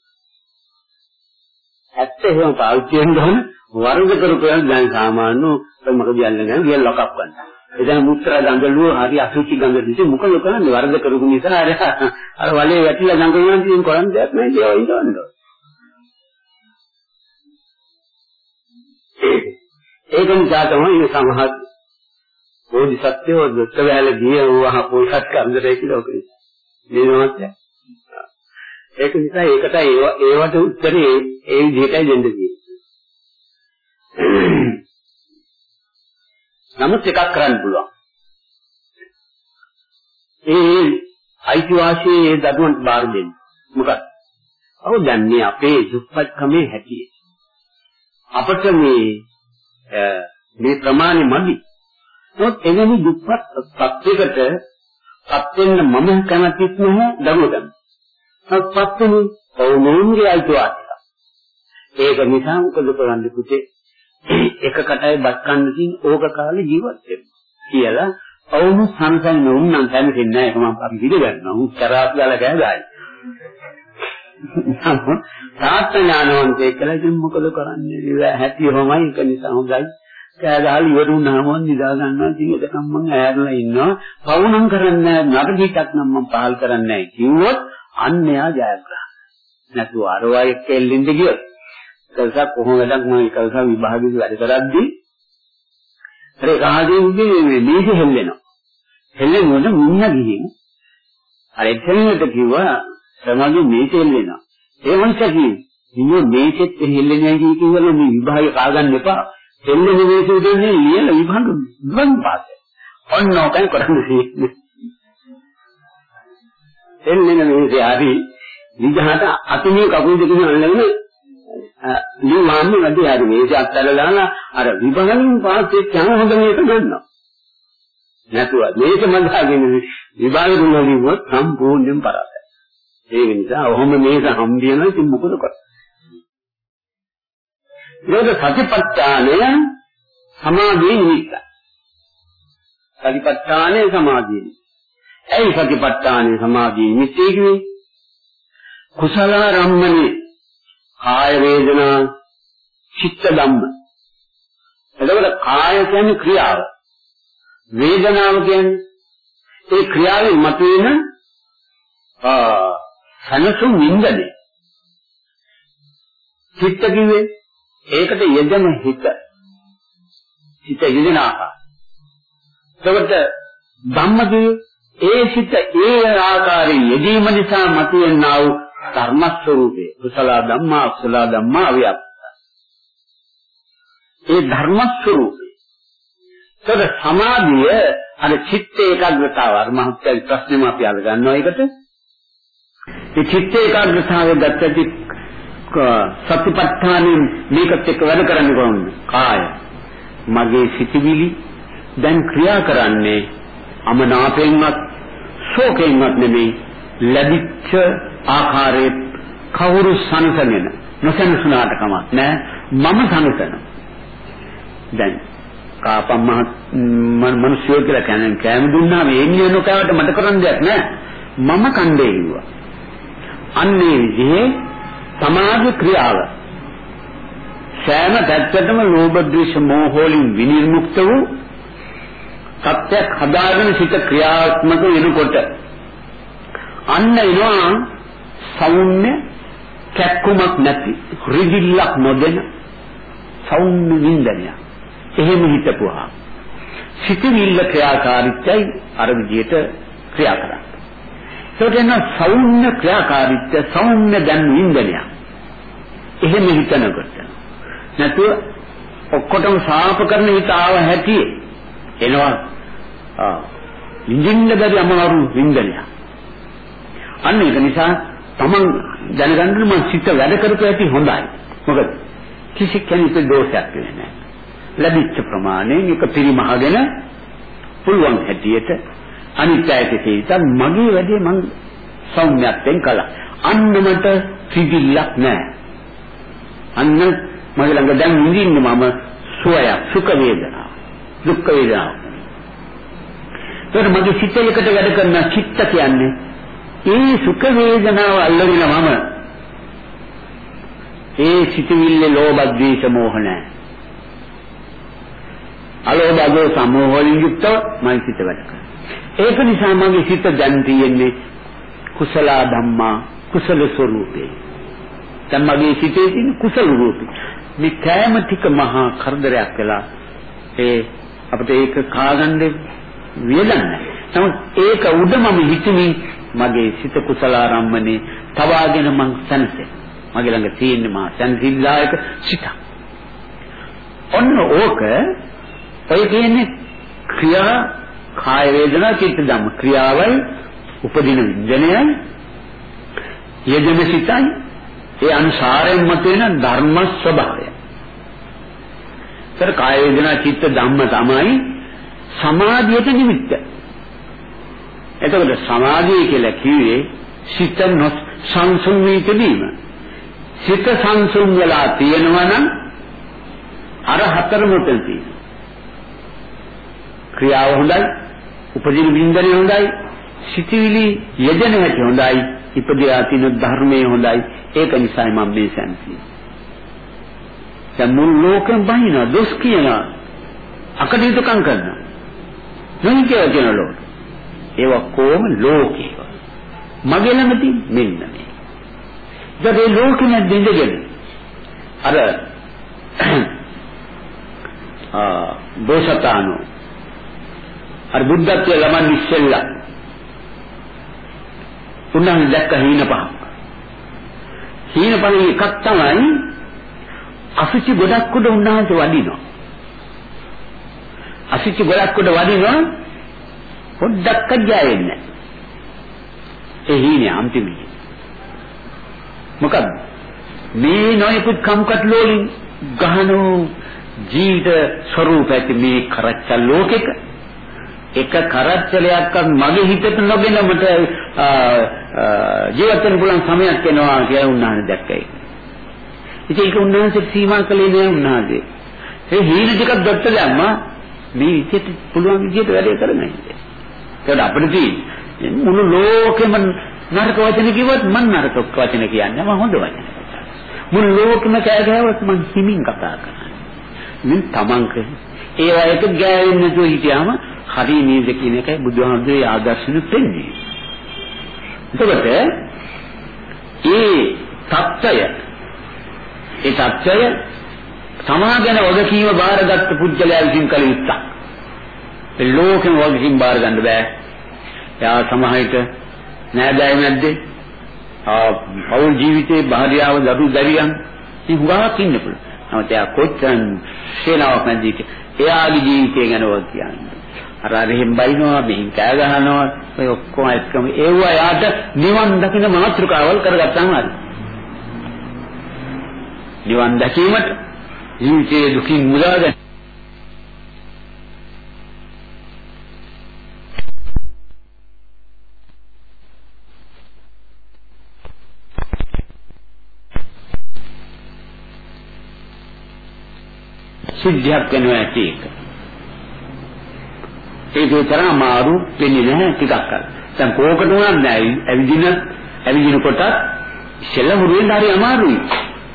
ඇත්ත එහෙම පාවිච්චි වෙන්න ඕන වරද කරපුවා දැන් සාමාන්‍ය මොකද යන්නේ නැහැ ගියන් ලොකප් ගන්න. එතන මුත්‍රා ගංගලුව හරි අසුචි ගංගල දිහේ මොකද කරන්නේ වරද කරපු නිසා අර අර වලේ වැටිලා ගංගලුවන් තියෙන කරන් දෙයක් නැහැ ඒවා ඉඳවන්න. ඒක නිසා තමයි මේ සමහත් බෝධිසත්වෝ දුක්ඛ වේල ගිය වහ පොයිසත් කන්දරේ කියලා ඔක. නේද ඒක නිසා ඒකට ඒවට උත්තරේ ඒ විදිහටයි දෙන්න තියෙන්නේ. නමුත් එකක් කරන්න පුළුවන්. ඒ අයිතිවාසියේ ඒ දඩුවන්ට බාර දෙන්න. මොකද? ඔව් දැන් මේ අපේ දුප්පත්කමේ හැටියේ. අපිට මේ මේ ප්‍රමාණය මදි. නමුත් එවැනි දුප්පත් සත්‍යයකට පත් වෙන්න මම කැමතිත් නැහැ දරුව ගන්න. සත්පත් වෙන්නේ ඔවුන්ගේ අයිතිවාසිකම්. ඒක නිසා මොකද කරන්නේ පුතේ? එක කටයි බත් කන්න තියෙන ඕක කාලේ ජීවත් වෙන්න කියලා අවුරු සංසන් නොවුනම් කැමතින්නේ නැහැ ඒක මම අපි පිළිගන්නවා උන් කරාත් ගාලා කෑදායි තාත්ත ඥානවන්තයෙක් කියලා ඉතින් මොකද කරන්නේ? හැටි හොමයි ඒක නිසා හොඳයි. කෑ ගහලා ඉවර වුණාම නිදා ගන්නවා. ඉතින් එතකම් මම ඈරලා ඉන්නවා. පවුනම් කරන්නේ නැහැ නරකීටක් නම් මම පහල් කරන්නේ නැහැ. කිව්වොත් අන්‍යයා ජයග්‍රහණ. නැතුව අර වගේ කෙල්ලින්ද ගියොත්. කල්සක් කොහොම වැඩක් මම කල්සක් විභාගෙදි වැඩ කරද්දී අර කාදීන්ගේ මේ මේක හෙල්ලෙනවා. හෙල්ලෙනකොට මුන්න ගිහින් අර එතනට කිව්වා සමාජයේ මේක හෙල්ලෙනවා. ඒ මොනස කිව්වේ? ඉන්නේ මේකෙත් හෙල්ලෙන්නේ නැහැ කියවල මේ විභාගය කාගන්න එපා. හෙල්ලෙන මේක උදෙන්නේ ලියන විභාග ගුවන් පාසෙ. ඔන්න ඔකෙන් කරන්නේ. හෙල්ලෙන මේක හරි විජහට අතුමිය කකුල් දෙකෙන් අල්ලගෙන ලියවන්න වැඩි හරි මේක අත්හැරලා අර විභාගයෙන් පාස් වෙච්ච යන හොඳ මේක ගන්නවා. නැතුව මේක මඳාගෙන විභාගෙ දුන්නා කිව්වොත් සම්පූර්ණයෙන් පරාදයි. ඒක නිසා ඔහොම මේක හම්බියන ඉතින් මොකද කරන්නේ? ඒක සතිපට්ඨානය සමාධියේ නිමිත්තයි. සතිපට්ඨානය සමාධියේ. ඇයි සතිපට්ඨානය සමාධියේ නිමිත්තේ කියන්නේ? කුසල රම්මනේ කාය වේදනා චිත්ත ධම්ම. එතකොට කාය කියන්නේ ක්‍රියාව. වේදනාව කියන්නේ ඒ ක්‍රියාවෙන් මතුවෙන ආ සනසුන් වින්දනේ. චිත්ත කිව්වේ ඒකට යෙදෙන හිත. හිත යෙදෙන ආකාරය. එතකොට ධම්ම කිව්වේ ඒ සිත ඒ ආකාරයෙන් යෙදීම නිසා මතුවෙනා වූ ධර්ම ස්වરૂපේ කුසල ධම්මා කුසල ධම්මා අවියප්ත. ඒ ධර්ම ස්වરૂපේ. ඒකද සමාධිය අර චිත්ත ඒකාග්‍රතාව අර මහත්යගේ ප්‍රශ්නේම අපි අල්ල ගන්නවා ඒකට. ඒ චිත්ත ඒකාග්‍රතාවය දැක්කදී සතිපට්ඨානෙන් මේකත් එක්ක වැඩ කරන්නේ කොහොමද? කාය. මගේ සිතිවිලි දැන් ක්‍රියා කරන්නේ අමනාපයෙන්වත් ශෝකයෙන්වත් නෙමෙයි ලැබිච්ච ආකාරයේ කවුරු සංසගෙන නොසන්සුනාට කමක් නෑ මම සංසන දැන් කාපම් මහ මිනිස්සු කියලා කියන්නේ කෑම දුන්නාම එන්නේ නොකවට මට කරන්න දෙයක් නෑ මම කණ්ඩේ කිව්වා අන්නේ විදිහේ සමාධි ක්‍රියාව සෑම පැත්තටම ලෝභ ද්වේෂ මෝහ වලින් විනිර්මුක්ත වූ සත්‍යයක් හදාගෙන සිත ක්‍රියාත්මක වෙනකොට අන්න එනවා සෞම්‍ය කැක්කුමක් නැති රිදිල්ලක් නොදෙන සෞම්‍ය වින්දනය. එහෙම හිතපුවා. සිතවිල්ල ක්‍රියාකාරීත්වයි අර විදිහට ක්‍රියා කරන්නේ. ඒකට එන සෞම්‍ය ක්‍රියාකාරීත්වය සෞම්‍ය දැන් වින්දනය. එහෙම හිතනකොට නැතුව ඔක්කොටම සාප කරන හිත ආව හැටි එනවා ආ විඳින්න බැරි අමාරු වින්දනය. අන්න ඒක නිසා Taman දැනගන්න මම සිත වැඩ කරපු ඇති හොඳයි. මොකද කිසි කෙනෙකුට දෝෂයක් වෙන්නේ නැහැ. ලැබිච්ච ප්‍රමාණයෙන් එක පරිමහගෙන පුළුවන් හැටියට අනිත්‍යයට තේරිතත් මගේ වැඩේ මං සෞම්‍යයෙන් කළා. අන්නමට සිදිල්ලක් නැහැ. අන්න මගේ ළඟ දැන් ඉඳින්නේ මම සුවයක් සුඛ වේදනාව දුක්ඛ වේදනාව. ඒකට මගේ සිතේකට වැඩ කරන චිත්ත කියන්නේ ඒ සුඛ වේදනාව අල්ලගෙන මම ඒ සිතවිල්ලේ ලෝභ ද්වේෂ මෝහ නැහැ. අලෝභ අදෝ සමෝහ වලින් යුක්තව මම සිත වැඩ කරනවා. ඒක නිසා මගේ සිත දැන් තියෙන්නේ කුසල ධම්මා කුසල ස්වરૂපේ. දැන් මගේ සිතේ තියෙන කුසල රූපේ. මේ කෑම ටික මහා කරදරයක් වෙලා ඒ අපිට ඒක කාගන්න වියදන්නේ. නමුත් ඒක උඩ මම හිතමින් මගේ සිත කුසල ආරම්මනේ තවාගෙන මං සනසේ. මගේ ළඟ තියෙන මා සංසිල්ලායක සිත. ඔන්න ඕක ඔය කියන්නේ ක්‍රියා කාය වේදනා චිත්ත ධම්ම ක්‍රියාවයි උපදින විඥානයයි යෙදෙන සිතයි ඒ අනුසාරයෙන් මතුවෙන ධර්ම ස්වභාවය. ඒතර කාය වේදනා චිත්ත ධම්ම තමයි සමාධියට නිමිත්ත. එතකොට සමාධිය කියලා කිව්වේ සිත සංසුන් වීම. සිත සංසුන් වෙලා තියෙනවා නම් අර හතර මුතන තියෙනවා. ක්‍රියාව හොඳයි, උපදින බින්දරේ හොඳයි, සිතවිලි යෙදෙන හැටි හොඳයි, ඉපදියා තියෙන ධර්මයේ හොඳයි. ඒක නිසායි මම මේ සැනසීම. දැන් මුළු ලෝකෙම බහින දොස් කියනවා. අකටයුතුකම් කරනවා. නොහිතව කියන ලෝක. ඒවා කොහොම ලෝකේ. මගේ ළඟ තියෙන මෙන්න මේ. දැන් මේ ලෝකෙ නැද්දගෙන අර ආ බෝසතාණෝ අර බුද්ධත්වයේ ළමන් ඉස්සෙල්ලා උන්වහන්සේ දැක්ක හීන පහ. හීන පහේ එකක් තමයි අසුචි ගොඩක් උඩ උන්වහන්සේ වඩිනවා. අසුචි ගොඩක් උඩ වඩිනවා පොඩ්ඩක් අජයන්නේ. ඒ හීනේ අන්තිමේ. මොකද මේ නොයෙකුත් කම්කටොළු වලින් ගහනෝ ජීවිත ස්වરૂපයක් මේ කරච්චල් ලෝකෙක එක කරච්චලයක්වත් මගේ හිතට නොගෙන මට ජීවත් වෙන්න පුළුවන් සමයක් එනවා කියලා උන්වහන්සේ දැක්කයි. ඉතින් ඒක උන්වහන්සේ සීමා කළේ නෑ උන්වහන්සේ. ඒ හීන ටිකක් දොට්ට දැම්මා මේ විදිහට පුළුවන් විදිහට වැඩේ කරගන්න. ඒකට අපිට තියෙන්නේ මුළු ලෝකෙම නරක වචන කිව්වත් මම නරක වචන කියන්නේ මම හොඳ වචන. මුළු ලෝකෙම කෑ ගහුවත් මම හිමින් කතා කරනවා. මින් තමන් ඒ වගේ ගෑවෙන්නේ නැතුව හිටියාම හරි නේද කියන එකයි බුදුහාමුදුරේ ආදර්ශන දෙන්නේ. එතකොට ඒ தত্ত্বය ඒ தত্ত্বය සමාගෙන වගකීම බාරගත් පුද්ගලයා විසින් කළ යුත්තක්. ඒ ලෝකෙම වගකීම් බාර ගන්න බෑ. එයා සමාහිත නෑදෑයෝ නැද්දේ? ආ පෞල් ජීවිතේ භාර්යාව දරු දැරියන් ඉතින් හුඟක් ඉන්න පුළුවන්. නමුත් එයා කොච්චර සේනාවක් නැද්ද? එයාගේ ජීවිතය ගැන වග කියන්නේ. අර අරහෙන් බයිනවා මෙහින් කෑ ගහනවා ඔය ඔක්කොම එක්කම ඒව යාට නිවන් දකින්න මාත්‍රකාවල් කරගත්තාම හරි. නිවන් දැකීමට ජීවිතයේ දුකින් මුදාගන්න සිද්ධියක් වෙනවා ඇති එක. ඒක තරම් අමාරු වෙන්නේ නැහැ ටිකක් අර. දැන් කෝකට උනත් නෑ ඇවිදින ඇවිදින කොට ඉස්සෙල්ල හුරුවෙන් හරි අමාරුයි.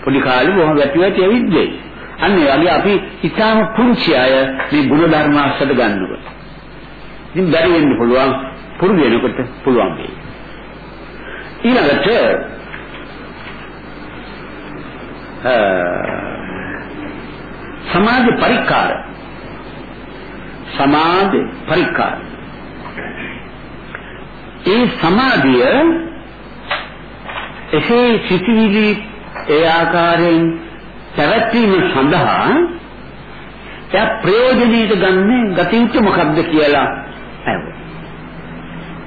පොඩි කාලේ බොහොම වැටි වැටි ඇවිද්දේ. අන්න ඒ වගේ අපි ඉතාම පුංචි අය මේ ගුණ ධර්ම අස්සට ගන්නකොට. ඉතින් බැරි වෙන්න පුළුවන් පුරුදු වෙනකොට පුළුවන් වෙයි. ඊළඟට සමාජ පරික්කාර සමාජ පරික්කාර ඒ සමාධිය එසේ සිටිවිලි ඒ ආකාරයෙන් පැවැත්වීම සඳහා එයා ප්‍රයෝජනෙට ගන්න ගතියුතු මොකක්ද කියලා අහුවා.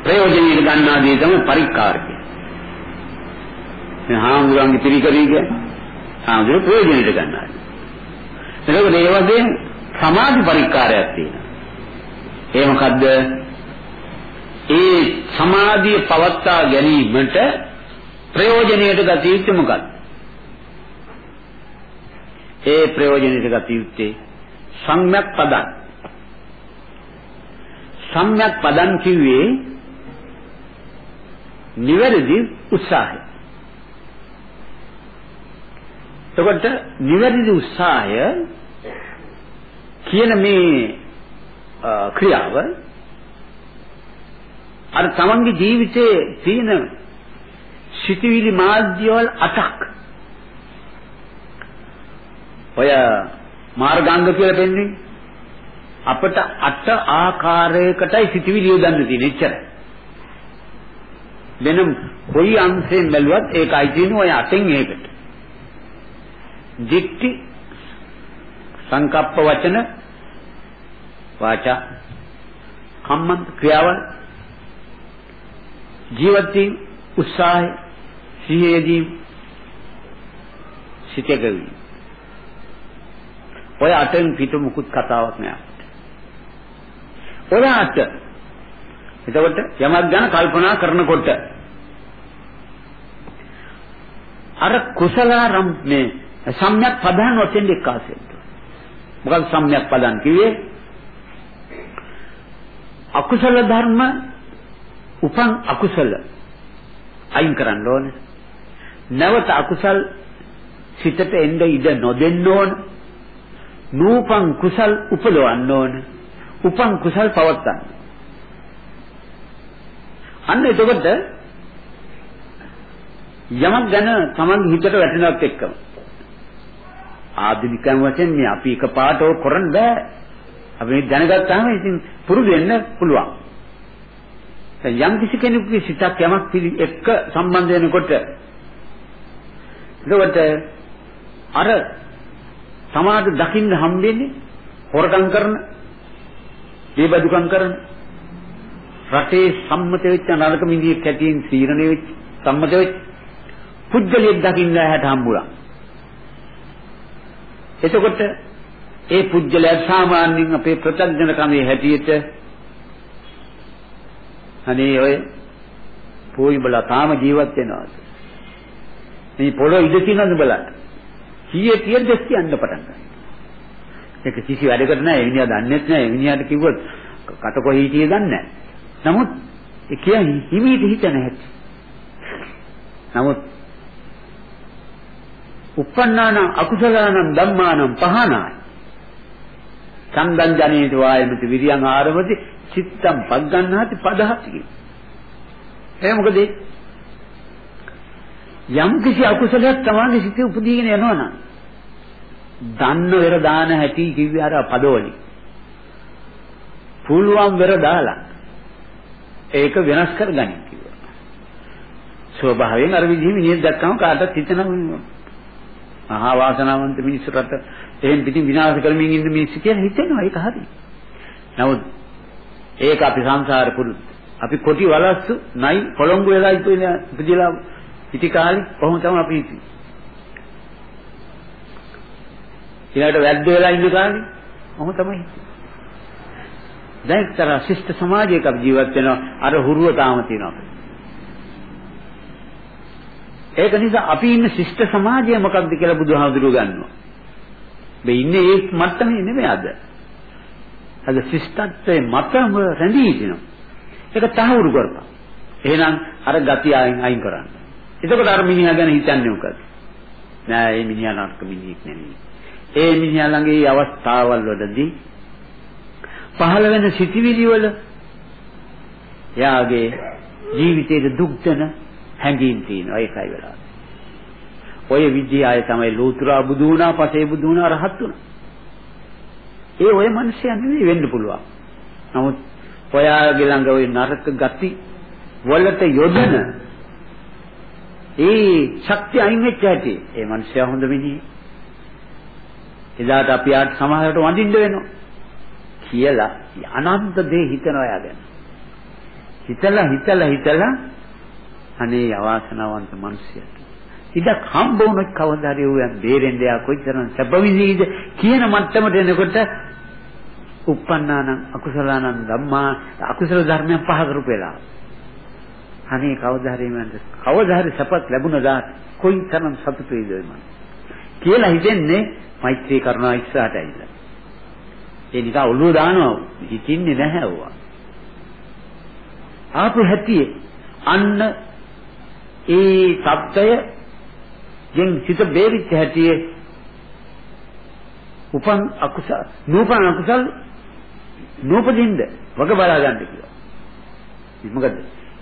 ප්‍රයෝජනෙට ගන්නා දේ තමයි පරික්කාර කියන්නේ. මේ හාමුදුරන්ගේ පිරිකරී කියන්නේ හාමුදුර ප්‍රයෝජනෙට ගන්නවා. එතකොට ඒ වගේ සමාධි පරික්කාරයක් තියෙනවා. ඒ මොකද්ද? ඒ සමාධිය පවත්වා ගැනීමට ප්‍රයෝජනයට ගත යුත්තේ මොකක්ද? ඒ ප්‍රයෝජනයට ගත යුත්තේ සම්‍යක් පදන්. සම්‍යක් පදන් කිව්වේ නිවැරදි උත්සාහය. එතකොට නිවැරදි උත්සාහය කියන මේ ක්‍රියාව අර තමන්ගේ ජීවිතයේ තියෙන සිටිවිලි මාධ්‍යවල අටක් ඔය මාර්ගාංග කියලා දෙන්නේ අපට අට ආකාරයකටයි සිටිවිලි යොදන්න තියෙන එච්චරයි වෙන කොයි අංශයෙන් බැලුවත් ඒකයි තියෙන්නේ ඔය අටෙන් ඒකට දික්ටි සංකප්ප වචන වාචා කම්මන්ත ක්‍රියාවල් ජීවත් වීම උත්සාහය සිහියදී සිතකවි. ඔය අටෙන් පිට මුකුත් කතාවක් නෑ. ඔය අට එතකොට යමක් ගැන කල්පනා කරනකොට අර කුසලාරම් මේ සම්‍යක් පදන් වශයෙන් එක්කාසෙන්න. මොකද සම්‍යක් පදන් කිව්වේ? අකුසල ධර්ම උපන් අකුසල අයින් කරන්න ඕන. නැවත අකුසල් සිතට එන්න ඉඩ නොදෙන්න ඕන. නූපන් කුසල් උපදවන්න ඕන. උපන් කුසල් පවත්තන්න. අන්න එතකොට යමක් ගැන Taman හිතට වැටෙනවත් එක්කම ආධුනිකයන් වශයෙන් මේ අපි එකපාරට ඕක කරන්න බෑ. අපි මේ දැනගත්තාම ඉතින් පුරුදු වෙන්න පුළුවන්. දැන් යම් කිසි කෙනෙකුගේ සිතක් යමක් පිළි එක්ක සම්බන්ධ වෙනකොට එතකොට අර සමාජ දකින්න හම්බෙන්නේ හොරකම් කරන, දීබදුකම් කරන රටේ සම්මත වෙච්ච නරක මිනිහෙක් හැටියෙන් සීරණය වෙච්ච සම්මත වෙච්ච පුද්ගලයෙක් දකින්න හැට හම්බුණා. එතකොට ඒ පුජ්‍යලයා සාමාන්‍යයෙන් අපේ ප්‍රත්‍යඥ කමේ හැටියට අනේ ඔය පොයි බලා තාම ජීවත් වෙනවාද? මේ පොළොව ඉඳ තියෙනවද බලන්න. කීයේ කීයද කියන්න පටන් ගන්නවා. ඒක කිසි වැඩකට නෑ එවිනියා දන්නේත් නෑ එවිනියාට කිව්වොත් කට කොහේ හිටියේ දන්නේ නෑ. නමුත් ඒ කියන්නේ හිමීට හිතන හැටි. නමුත් uppannāna akusalaනං ධම්මානං පහනාය. චන්දං ජනේත වායමති විරියං ආරවති චිත්තං පග්ගණ්ණාති පදහති. ඒ මොකද යම් කිසි අකුසලයක් තමන්ගේ සිතේ උපදීගෙන යනවා නම් දන්න වෙර දාන හැටි කිව්වේ අර පදවලි. පුළුවන් වෙර දාලා ඒක වෙනස් කරගනින් කිව්වා. ස්වභාවයෙන් අර විදිහ මිනිහෙක් දැක්කම කාටවත් හිතෙනවා මහා වාසනාවන්ත මිනිස්සුන්ට එහෙන් පිටින් විනාශ කරමින් ඉන්න මිනිස්සු කියලා හිතෙනවා ඒක හරි. නමුත් ඒක අපි සංසාර පුරුදු. අපි කොටි වලස්සු නයි කොළඹ වෙලා ඉපදිලා ඉති කාලේ කොහොම තමයි අපි හිටියේ. ඊළඟට වැද්ද වෙලා ඉන්න කාලේ කොහොම තමයි හිටියේ. දැන් තර ශිෂ්ට සමාජයක ජීවත් වෙනවා අර හුරුව තාම තියෙනවා. ඒක නිසා අපි ඉන්න ශිෂ්ට සමාජය මොකක්ද කියලා බුදුහාමුදුරුවෝ ගන්නවා. මේ ඉන්නේ ඒ මට්ටමේ නෙමෙයි අද. අද ශිෂ්ටත්වයේ මතම රැඳී සිටිනවා. ඒක තහවුරු කරපන්. එහෙනම් අර ගති අයින් අයින් කරන්න. එතකොට අර මිනිහා ගැන හිතන්නේ මොකද? නෑ මේ මිනිහා නරක මිනිහෙක් නෙමෙයි. ඒ මිනිහා ළඟ මේ අවස්ථාවල් වලදී පහළ වෙන සිටිවිලි වල යාගේ ජීවිතයේ දුක් දෙන හැඟීම් තියෙනවා ඒකයි වෙලා. ඔය විද්‍යාවය තමයි ලෝතුරා බුදු වුණා, පසේ බුදු වුණා, රහත් වුණා. ඒ ඔය මිනිස්යන් නෙවෙයි වෙන්න පුළුවන්. නමුත් ඔයාගේ ළඟ ওই නරක ගති වලට යොදන ඒ ශක්තිය අයින් වෙච්ච හැටි ඒ මිනිස්යා හොඳ මිනිහෙක්. එදාට අපි ආට සමහරට වඳින්න වෙනවා කියලා අනන්ත දේ හිතනවා යාගෙන. හිතලා හිතලා හිතලා අනේ අවාසනාවන්ත මිනිසයාට. ඉතක් හම්බ වුණොත් කවදා හරි ඌයන් බේරෙන්න යා කොයිතරම් සැපවිඳීද කියන මට්ටමට එනකොට uppannānaṁ akusalaanaṁ ධම්මා අකුසල ධර්මයන් පහ කරපෙලා. අනේ කවදා හරි මන්ද කවදා හරි සපත් ලැබුණදා කොයිතරම් සතුටු වේද මම. කියලා හිතෙන්නේ මෛත්‍රී කරුණා ඉස්සරහට ඇවිල්ලා. ඒ නිකන් ඔළුව දානවා හිතින්නේ නැහැ වුණා. ආපු හැටියේ අන්න ඒ සත්‍යය යෙන් සිත බේරිච්ච හැටියේ උපන් අකුසල නූපන් අකුසල නූපදින්ද වග බලා ගන්න කියලා. මොකද?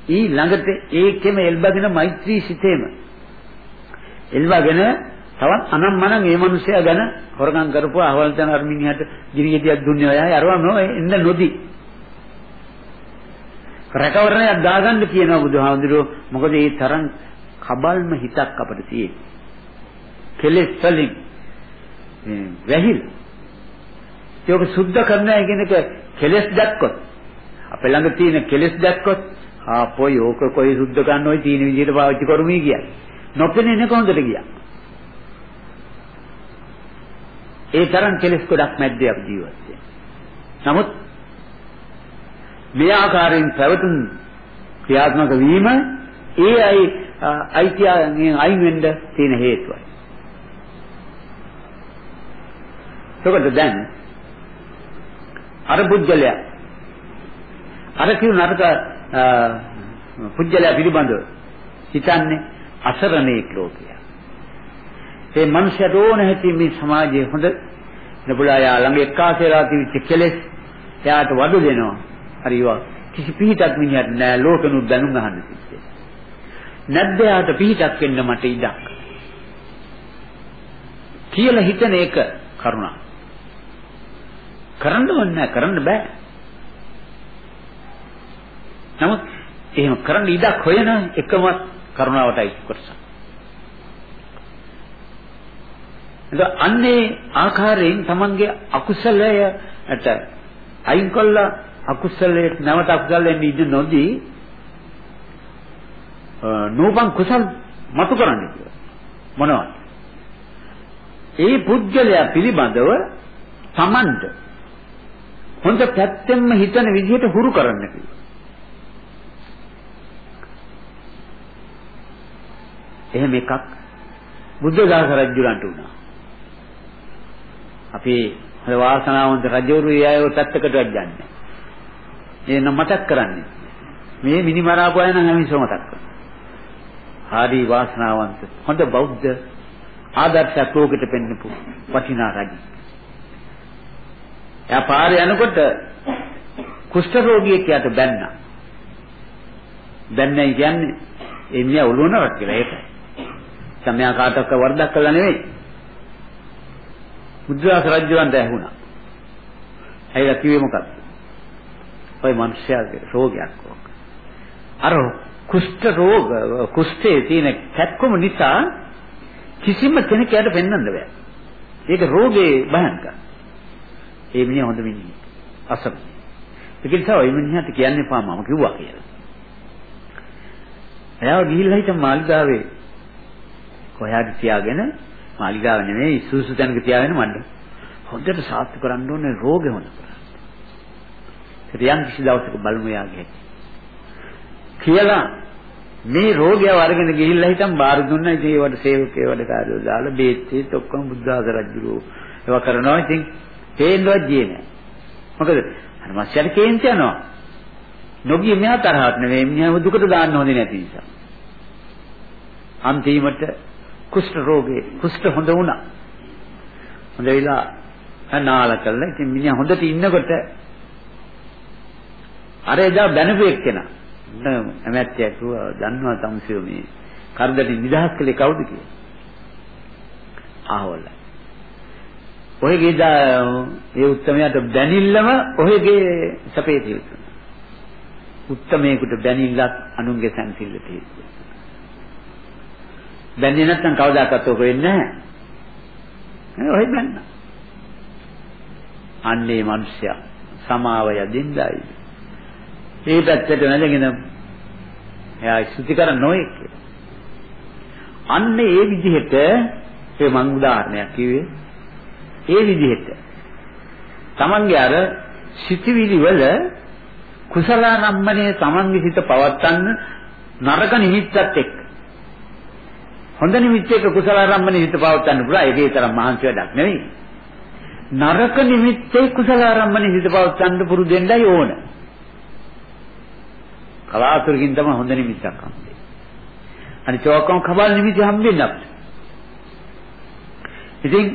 ඊ ළඟට ඒකෙම එල්බගෙන මෛත්‍රී සිතේම. එල්බගෙන තවත් අනම්මන මේ මිනිසයා ගැන හොරගම් කරපුවා අහවල් තන අර්මිනියට ගිරිගෙඩියක් දුන්නේ ඔයයි අරවා නෝ එන්න නොදී. රැකවරණයක් දාගන්න කියනවා බුදුහාමුදුරුවෝ. මොකද ඒ තරම් කබල්ම හිතක් අපිට තියෙන්නේ. කෙලෙස් වලින් වැහිල්. ඒක සුද්ධ කරනවා කියන එක කෙලෙස් දැක්කොත් අපේ ළඟ තියෙන කෙලෙස් දැක්කොත් ආ පොයි ඕක කොයි සුද්ධ ගන්න ඔය තියෙන විදිහට පාවිච්චි කරමු කියන්නේ නොපෙනෙන කොහොඳට ගියා. ඒ තරම් කෙලෙස් ගොඩක් මැද්දේ අපි ජීවත්. වෙන්නේ නමුත් මේ ආකාරයෙන් පැවතුම් ක්‍රියාත්මක වීම ඒ අයි අයිතියෙන් අයින් වෙන්න තියෙන හේතුවයි. එතකොට දැන් අර පුජ්‍යලයා අර කියන නරක පුජ්‍යලයා පිළිබඳව හිතන්නේ අසරණේක් ලෝකයා. ඒ මනුෂ්‍යයට ඕන හැටි මේ සමාජයේ හොඳ නබුලායා ළඟ එක්කාසේලා තිබිච්ච කෙලෙස් එයාට වඩු දෙනවා. හරි ඒවා කිසි පිහිටක් මිනිහට නෑ ලෝකෙනුත් දැනුම් අහන්න තිබ්බේ. නැද්ද යාට පිහිටක් වෙන්න මට ඉඩක්. කියලා හිතන එක කරුණා. කරන්න ඕනේ කරන්න බෑ. නමුත් එහෙම කරන්න ඉඩක් හොයන එකම කරුණාවටයි කොටස. එතකොට අන්නේ ආකාරයෙන් තමන්ගේ අකුසලයට අයින් කළා අකුසලයේ නැවත අකුසලයෙන් ඉඳ නොදී නූපන් කුසල් මතු කරන්න කියලා. මොනවද? ඒ පුද්ගලයා පිළිබඳව Tamanට හොඳ පැත්තෙන්ම හිතන විදිහට හුරු කරන්න කිව්වා. එහෙම එකක් බුද්ධදාස රජුලන්ට වුණා. අපි හරි වාසනාවන්ත රජවරු ඒ අයව පැත්තකටවත් යන්නේ. එන මතක් කරන්නේ. මේ මිනි මරාපු අය නම් හැමිසෝ මතක් කරනවා. හරි වාසනාවන්ත හොඳ බෞද්ධ ආදර්ශයක් ලෝකෙට පෙන්වපු වටිනා රජ. එයා පාරේ යනකොට කුෂ්ඨ රෝගියෙක් යට බැන්නා. බැන්නයි කියන්නේ ඒ මියා ඔළුවනවත් කියලා ඒකයි. සමයා කාටවත් වරදක් කළා නෙවෙයි. බුද්ධාස රජුන්ට ඇහුණා. ඇයිලා කිව්වේ මොකක්ද? ඔය මිනිස්යාගේ රෝගයක් ඕක. අර කුෂ්ඨ රෝග කුෂ්ඨයේ තියෙන කැක්කම නිසා කිසිම කෙනෙක් යට පෙන්වන්න බෑ. ඒක රෝගේ භයංකර. ඒ මිනිහ හොඳ මිනිහෙක්. අසම. ඒක නිසා ඔය මිනිහට කියන්න එපා මම කිව්වා කියලා. එයාව ගිහිල්ලා හිටන් මාලිගාවේ කොහාට තියාගෙන මාලිගාව නෙමෙයි සූසු තැනක තියාගෙන මණ්ඩ. හොඳට සාත්තු කරන්න ඕනේ රෝගේ හොඳ කරන්න. රියන් කිසි දවසක බලමු යාගේ. කියලා මේ රෝගයව අරගෙන ගිහිල්ලා හිටන් බාර දුන්නා ඉතින් ඒවට සේවකේ වැඩ කාර්යෝ දාලා බේත් ඔක්කොම බුද්ධාග රජුරෝ ඒවා කරනවා ඉතින් තේන්නවත් ගියේ නෑ. මොකද අර මාස්ටර් කේන්ති යනවා. නොගිය මෙහා තරහක් නෙවෙයි මෙහාම දුකට දාන්න හොඳ නැති නිසා. අන්තිමට කුෂ්ඨ රෝගේ කුෂ්ඨ හොඳ වුණා. හොඳ වෙලා නාල කළා. ඉතින් මිනිහා හොඳට ඉන්නකොට අර එදා බැනපු එක්කෙනා නැමැත්තයා කිව්වා දන්නවා තමසියෝ මේ කරදරේ නිදහස් කළේ කවුද කියලා. ආවල. ඔයගේ දා ඒ උත්තමයාට බැනිල්ලම ඔයගේ සපේ තියෙනවා. උත්තමයෙකුට බැනිල්ලත් අනුන්ගේ සංසිල්ල තියෙනවා. බැන්නේ නැත්නම් කවදාකවත් ඔක වෙන්නේ නැහැ. ඔය බැන්න. අන්නේ මිනිස්සයා සමාව යදින්දයි. ඒ පැත්තට නැදගෙන එයා ස්තුති කර නොයේ කියලා. අන්නේ ඒ විදිහට ඒ මං උදාහරණයක් කිව්වේ. ඒ විදිහට තමන්ගේ අර සිතිවිලි වල කුසලානම්මනේ තමන්ගේ සිත පවත්තන්න නරක නිමිත්තත් එක්ක. හොඳ නිමිත්තක කුසලාරම්මනේ හිත පවත්තන්න පුළුවන් ඒකේ තරම් මහන්සි වැඩක් නෙවෙයි. නරක නිමිත්තේ කුසලාරම්මනේ හිත පවත්තන්න පුරුදු වෙන්නයි ඕන. කලාතුරකින් තමයි හොඳ නිමිත්තක් හම්බෙන්නේ අනිත් ඔක්කොම කබල් නිමිති හම්බෙන්නේ අපිට ඉතින්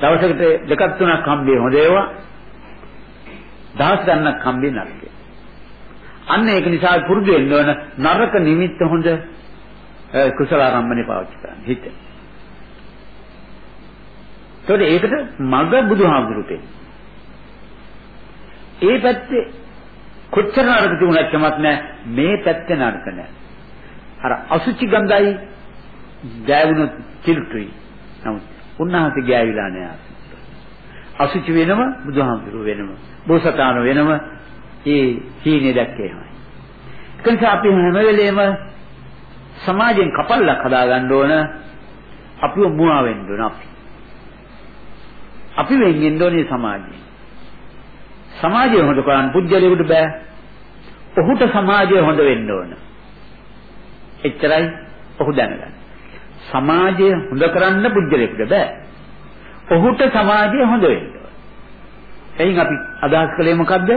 දවසකට දෙකක් තුනක් හම්බෙන්නේ හොඳ ඒවා දහස් ගණනක් හම්බෙන්නේ නැත්තේ අන්න ඒක නිසා පුරුදු වෙන්න ඕන නරක නිමිත්ත හොඳ කුසල ආරම්භනේ පාවිච්චි කරන්න හිත. ඒකට ඒකට මග බුදුහාමුදුරුතේ. ඒ පැත්තේ කොච්චර නරක තිබුණත් කමක් නැහැ මේ පැත්තේ නරක නැහැ. අර අසුචි ගඳයි ගෑවුණු කිල්ටුයි. නමුත් උන්වහන්සේ ගෑවිලා නැහැ. අසුචි වෙනම බුදුහාමුදුරුව වෙනම බෝසතාණන් වෙනම ඒ හීනේ දැක්කේමයි. ඒක නිසා අපි හැම වෙලේම සමාජයෙන් කපල්ලක් හදාගන්න ඕන අපිව මුවා වෙන්න ඕන අපි. අපි වෙන්ගෙන්න ඕනේ සමාජයෙන්. සමාජය හොඳ කරන්න පුජ්‍යලෙකුට බෑ. ඔහුට සමාජය හොඳ වෙන්න ඕන. එච්චරයි ඔහු දැනගන්න. සමාජය හොඳ කරන්න පුජ්‍යලෙකුට බෑ. ඔහුට සමාජය හොඳ වෙන්න ඕන. එයින් අපි අදහස් කළේ මොකද්ද?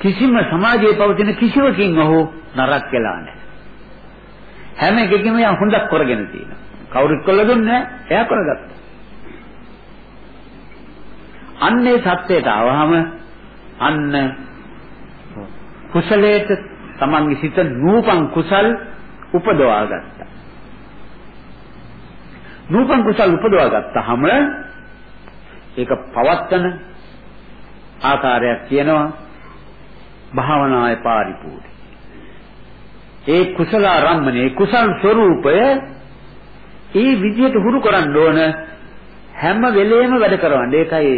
කිසිම සමාජයේ පවතින කිසිවකින් ඔහු නරක වෙලා නැහැ. හැම එකකින්ම යා හොඳක් කරගෙන තියෙනවා. කවුරුත් කළ දුන්නේ එයා කරගත්තා. අන්නේ தත්ත්වයට આવහම අන්න කුසලයට තමන්ගේ සිත නූපන් කුසල් උපදවා ගත්තා. නූපන් කුසල් උපදවා ගත්තාම ඒක පවත්තන ආකාරයක් කියනවා භාවනාවේ පරිපූර්ණ. ඒ කුසල ආරම්මනේ කුසල් ස්වરૂපය ඒ විදියට හුරු කරන්න ඕන හැම වෙලෙම වැඩ කරවන්න. ඒකයි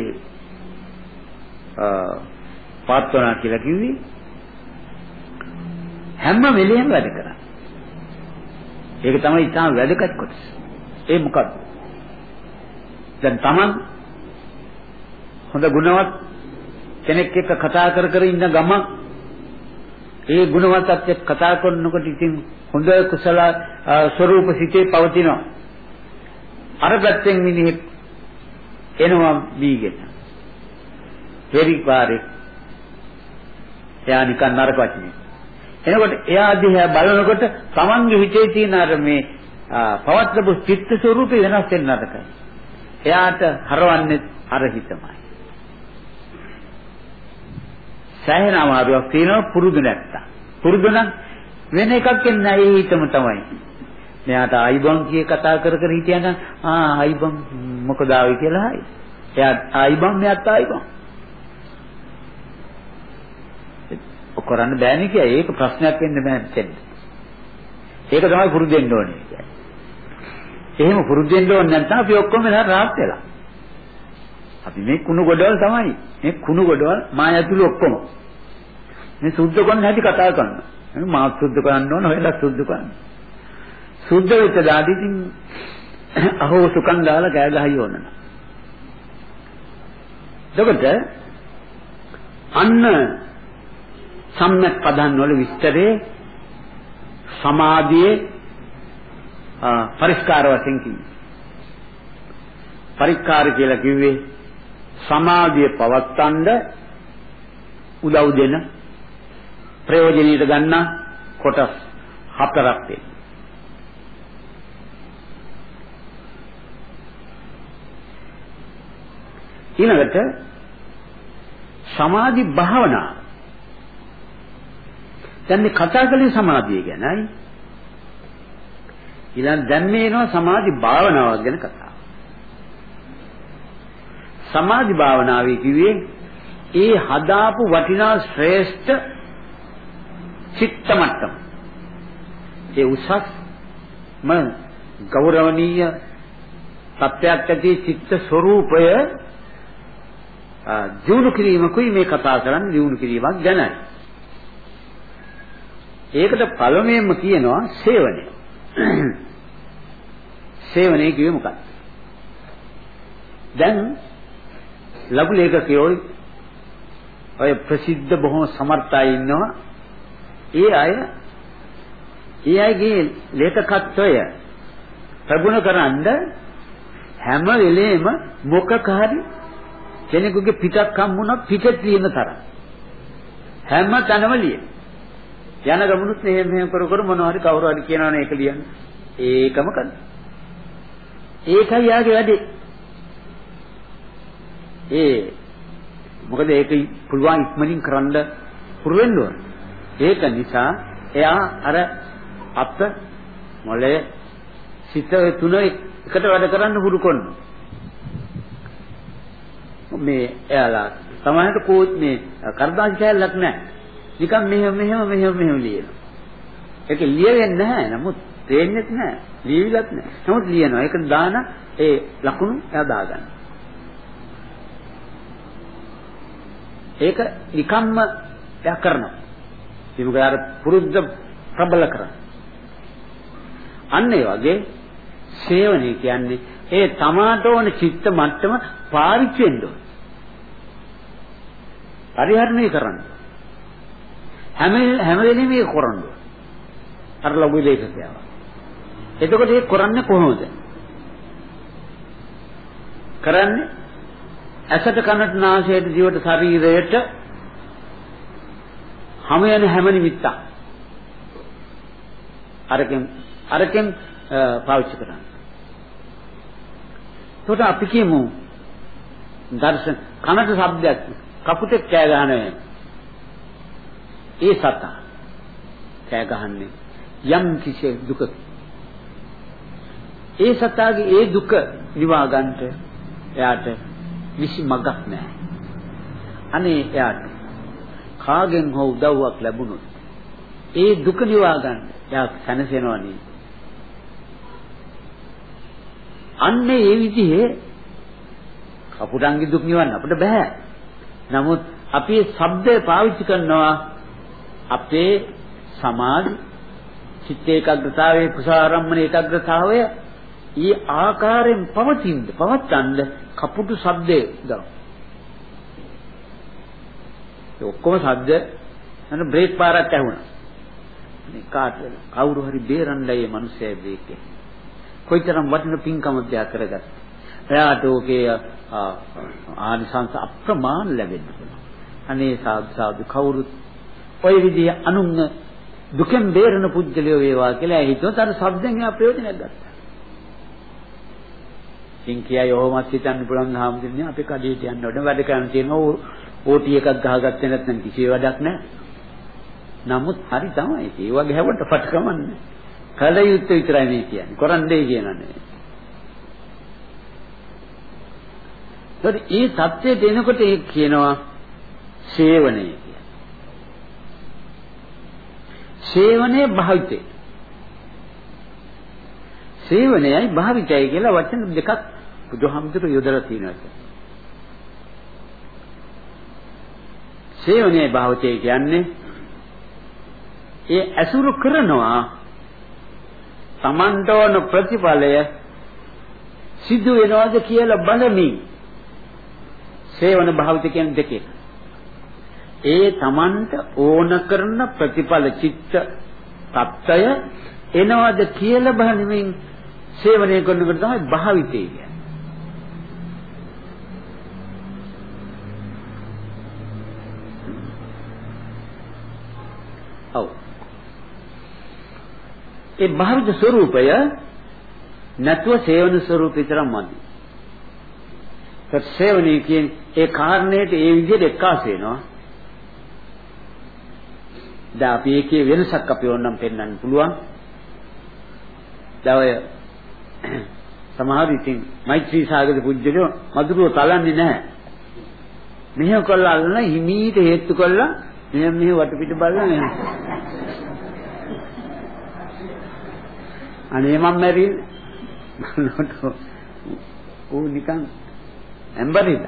පාත්වනා කියලා කිව්වේ. හැම වෙලේම වැඩ කරන්න. ඒක තමයි ඉතාම වැදගත් කොටස. ඒ මොකක්ද? දැන් Taman හොඳ ගුණවත් කෙනෙක් එක්ක කතා කර කර ඉන්න ගම ඒ ගුණවත්ත් එක්ක කතා කරනකොට ඉතින් හොඳ කුසල ස්වરૂප සිතේ පවතිනවා. අර පැත්තෙන් මිනිහෙක් එනවා බීගෙන. පෙරිපාරේ එයා නිකන් නරක වචනේ. එනකොට එයා දිහා බලනකොට තමන්ගේ හිතේ තියෙන අර මේ පවත්ලපු චිත්ත ස්වરૂපේ වෙනස් වෙන්න නරකයි. එයාට හරවන්නේ අර හිතමයි. සෑහෙන අමාරුවක් තියෙනවා පුරුදු නැත්තම්. පුරුදු නම් වෙන එකක් එන්නේ ඒ හිතම තමයි. මෙයාට ආයිබන් කිය කතා කර කර හිටියනම් ආ ආයිබන් මොකද ආවේ කියලා හයි. එයා ආයිබන් මෙයාත් ආයිබන්. කරන්න බෑනේ කියයි. ඒක ප්‍රශ්නයක් වෙන්න බෑ මෙතෙන්. ඒක තමයි පුරුදු වෙන්න ඕනේ කියයි. එහෙම පුරුදු වෙන්න ඕනේ නැත්නම් අපි ඔක්කොම එලා රාත් වෙලා. අපි මේ කුණු ගොඩවල් තමයි. මේ කුණු ගොඩවල් මා ඇතුළු ඔක්කොම. මේ සුද්ධ කරන්න හැටි කතා කරනවා. මාත් සුද්ධ කරන්න ඕන, ඔයලා සුද්ධ කරන්න. සුද්ධ වෙච්ච දාඩි ඉතින් අහෝ සුකන් දාලා කෑ ගහයි ඕනන. එතකොට අන්න සම්‍යක් පදන් වල විස්තරේ සමාධියේ පරිස්කාර වශයෙන් කිව්වේ. පරිස්කාර කියලා කිව්වේ සමාධිය පවත්තන්න උදව් දෙන ප්‍රයෝජනෙට ගන්න කොටස් හතරක් තියෙනවා. ඊළඟට සමාධි භාවනා දැන් මේ කතා කළේ සමාධිය ගැනයි. ඊළඟ දැන් මේ එනවා සමාධි භාවනාවක් ගැන කතා. සමාධි භාවනාවේ කිව්වේ ඒ හදාපු වටිනා ශ්‍රේෂ්ඨ චිත්ත මට්ටම ඒ උසස්ම ගෞරවනීය සත්‍යයක් ඇති චිත්ත ස්වરૂපය දියුණු කිරීමකුයි මේ කතා කරන්නේ දියුණු කිරීමක් ගැනයි. ඒකට පළමුවෙන්ම කියනවා සේවනය. සේවනය කිව්වේ මොකක්ද? දැන් ලඝු ලේඛකයෝ ඔය ප්‍රසිද්ධ බොහොම සමර්ථයි ඉන්නවා. ඒ අය ඒ අයගේ ලේඛකත්වය ප්‍රගුණ කරන්ද හැම වෙලේම මොකක හරි කෙනෙකුගේ පිටක් හම්බුණා පිට තියෙන තරම්. හැම තැනම ලියන. යන ගමනුත් මෙහෙම මෙහෙම කර කර මොනවා හරි කවුරු හරි කියනවනේ ඒක ලියන්න. ඒකම කරන. ඒකයි යාගේ වැඩේ. ඒ මොකද ඒක පුළුවන් ඉක්මනින් කරන්න පුරුවෙන්න ඕන. ඒක නිසා එයා අර අත් මොලේ සිත තුන එකට වැඩ කරන්න හුරු කරනවා. මේ එයාලා සමහරට කෝච් මේ කරදාසි කැලලක් නැහැ. නිකන් මෙහෙම මෙහෙම මෙහෙම මෙහෙම ලියනවා. ඒක ලියෙන්නේ නැහැ. නමුත් තේන්නේත් නැහැ. ලියවිලත් නැහැ. නමුත් ලියනවා. ඒක දාන ඒ ලකුණු එයා දාගන්න. ඒක නිකම්ම එයා කරනවා. ඒ මොකද අර පුරුද්ද ප්‍රබල කරන. අන්න ඒ වගේ සේවනය කියන්නේ ඒ තමාට ඕන චිත්ත මට්ටම පාවිච්චි වෙන්න ඕන. පරිහරණය කරන්න. හැම හැම වෙලෙම මේක කරන්න ඕන. අර ලඝු ලේඛකයා. එතකොට ඒක කරන්නේ කොහොමද? කරන්නේ ඇසට කනට නාසයට දිවට ශරීරයට හැම යන හැම නිමිත්තක් අරකින් අරකින් පාවිච්චි කරන්නේ එතකොට අපි කියමු දර්ශන කනට ශබ්දයක් කපුටෙක් කෑ ගහනවා ඒ සතා කෑ ගහන්නේ යම් කිසි දුක. ඒ සතාගේ ඒ දුක නිවා ගන්නට එයාට විසි මගක් නැහැ. අනේ එයාට කාගෙන් හෝ උදව්වක් ලැබුණොත් ඒ දුක නිවා ගන්න එයා සැනසෙනවා නේ අන්න ඒ විදිහේ කපුටන්ගේ දුක් නිවන්න අපිට බෑ. නමුත් අපි ශබ්දය පාවිච්චි කරනවා අපේ සමාධි චිත්ත ඒකාග්‍රතාවයේ කුසාරම්මන ඒකාග්‍රතාවය ඊ ආකාරයෙන් පවතින්න පවත්තන්න කපුටු ශබ්දේ දා. ඒ ඔක්කොම ශබ්ද අන්න බ්‍රේක් පාරක් ඇහුණා. මේ කාට කවුරු හරි බේරන්නයි මේ මිනිස්සයා බ්‍රේක් එක. කොයිතරම් වටින පින්කමක්ද යා කරගත්තා. එයාට ඕකේ ආනිසංස අප්‍රමාණ ලැබෙන්න පුළුවන්. අනේ සාදු සාදු කවුරුත් ඔය විදිහේ අනුන්ව දුකෙන් බේරන පුජ්‍යලයෝ වේවා කියලා හිතුවත් අර શબ્දෙන් එයා ප්‍රයෝජනයක් ගත්තා. ඉතින් කියයි ඔහොමත් හිතන්න පුළුවන් හාමුදුරනේ අපේ කඩේට යන්න ඕනේ වැඩ කරන්න තියෙනවා ඕටි එකක් ගහගත්තේ නැත්නම් කිසි වැඩක් නැහැ. නමුත් හරි තමයි. ඒ වගේ හැවට පට කමන්නේ. කල යුත්තේ විතරයි මේ කියන්නේ. කරන්නේ කියනනේ. ඒත් ඒ தත්ත්වයට එනකොට ඒ කියනවා සේවනයේ සේවනයේ භාවිතේ. සේවනයයි භාවිතයයි කියලා වචන දෙකක් බුදුහාමුදුරුවෝ යොදලා තියෙනවා. සේවනයේ භාවිතය කියන්නේ ඒ ඇසුරු කරනවා Tamanට ඕන ප්‍රතිඵලය සිදු වෙනවද කියලා බලමින් සේවන භාවිත කියන දෙකේ ඒ Tamanට ඕන කරන ප්‍රතිඵල චිත්ත தত্ত্বය එනවද කියලා බලමින් සේවනය කරනකොට තමයි භාවිතය කියන්නේ. ඔව්. ඒ භාවිත ස්වરૂපය නැතුව සේවන ස්වરૂපය විතරමයි. සත්සේවනයේ කියන්නේ ඒ කාරණේට ඒ විදිහට එක්කාස වෙනවා. දැන් අපි ඒකේ වෙනසක් අපි ඕනනම් පෙන්වන්න පුළුවන්. දැන් ඔය සමහර ඉතින් මෛත්‍රී සාගර පුජ්‍යලෝ මధుරව තලන්නේ නැහැ. මෙහෙම කළා අල්ලන හිමීට හේතු කළා මෙහෙම මෙහෙ වටපිට බලලා මෙහෙම. අනේ මම මැරින්නේ. නෝට ඌ නිකන් ඇම්බරිද.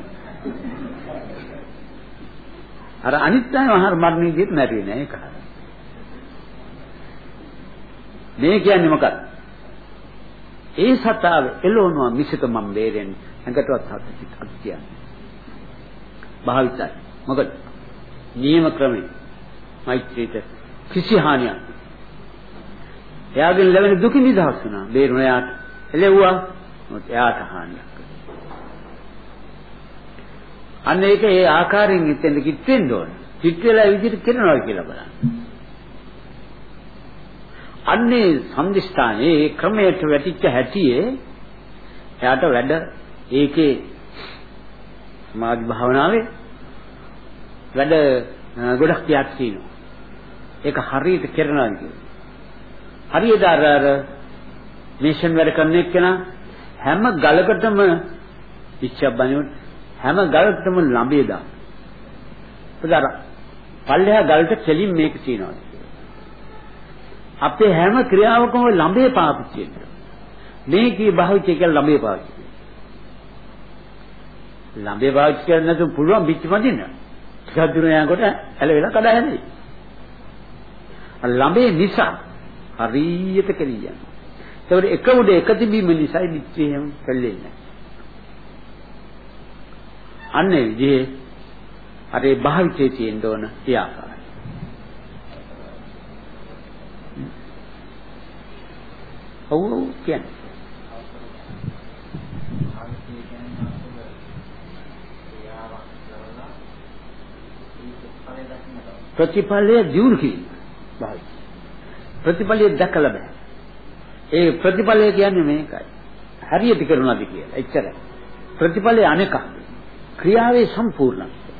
අර අනිත් අය මහර මරණ විදිහට මැරියේ නෑ ඒක. මේ කියන්නේ මොකක්ද? ඒ සතාව එළවනවා මිසක මම බේරෙන්නේ. ඇඟටවත් හත් සිත් කියන්නේ. භාවිතයි. මොකද නියම ක්‍රමයි. මෛත්‍රීට කිසි හානියක්. එයාගෙන් ලැබෙන දුක නිදහස් වුණා. බේරුණ එයාට. එළෙව්වා. මොකද එයාට හානියක්. අන්න ඒක ඒ ආකාරයෙන් හිටෙන්ද කිට්ටෙන්න ඕන. කිට් වෙලා ඒ විදිහට කරනවා කියලා බලන්න. අන්නේ සම්දිස්ථානේ ඒ ක්‍රමයට වැටිච්ච හැටියේ එයාට වැඩ ඒකේ සමාධි භාවනාවේ වැඩ ගොඩක් තියක් තියෙනවා. ඒක හරියට කරනවා කියන්නේ. හරියට අර අර මේෂන් වැඩ කරන එක්කෙනා හැම ගලකටම ඉච්ඡා බණියොත් හැම ගලකටම ළඹේ දාන. උදාර පල්ලෙහා ගලට කෙලින් මේක තියෙනවා. අපේ හැම ක්‍රියාවකම ළඹේ පාවිච්චි කරනවා. මේකේ භාවිතය කියලා ළඹේ පාවිච්චි. ළඹේ පාවිච්චි කරන්න නැතුව පුළුවන් පිටි මදින්න. ටිකක් දුර යනකොට ඇලවෙලා කඩ හැදෙයි. ළඹේ නිසා හරියට කෙලිය යනවා. ඒකට එක උඩ එක තිබීම නිසා පිටියෙන් කල්ලෙන්නේ. අන්න ඒ විදිහේ අර ඒ භාවිතයේ තියෙන්න ඕන ඒ ආකාරය. ඔව් කියන්නේ ප්‍රතිඵලය දියුණු කිරීම. ප්‍රතිඵලය දැකලා බෑ. ඒ ප්‍රතිඵලය කියන්නේ මේකයි. හරියට කරනවාද කියලා. එච්චරයි. ප්‍රතිඵලය අනේක. ක්‍රියාවේ සම්පූර්ණත්වය.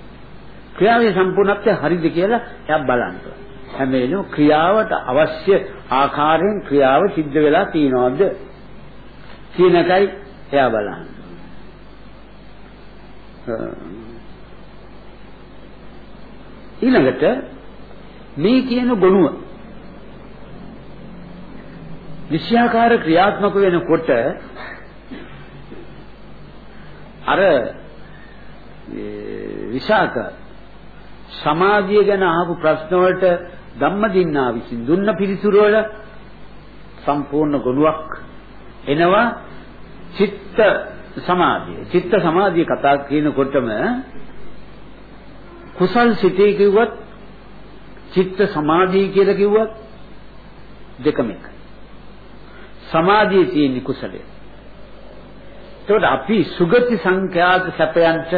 ක්‍රියාවේ සම්පූර්ණත්වය හරිද කියලා එයා බලන්න. හැම වෙලේම ක්‍රියාවට අවශ්‍ය ආකාරයෙන් ක්‍රියාව සිද්ධ වෙලා තියනවද කියන එකයි එයා බලන්නේ. ඊළඟට මේ කියන ගොනුව විෂයාකාර ක්‍රියාත්මක වෙනකොට අර විශාක සමාධිය ගැන අහපු ප්‍රශ්න වලට ධම්මදින්නා විසින් දුන්න පිළිතුරු වල සම්පූර්ණ ගුණයක් එනවා චිත්ත සමාධිය. චිත්ත සමාධිය කතා කියනකොටම කුසල් සිතේ කිව්වත් චිත්ත සමාධිය කියලා කිව්වත් දෙකම එකයි. සමාධියේ තියෙන කුසලය. ඒකට අපි සුගති සංඛ්‍යාත සැපයන්ට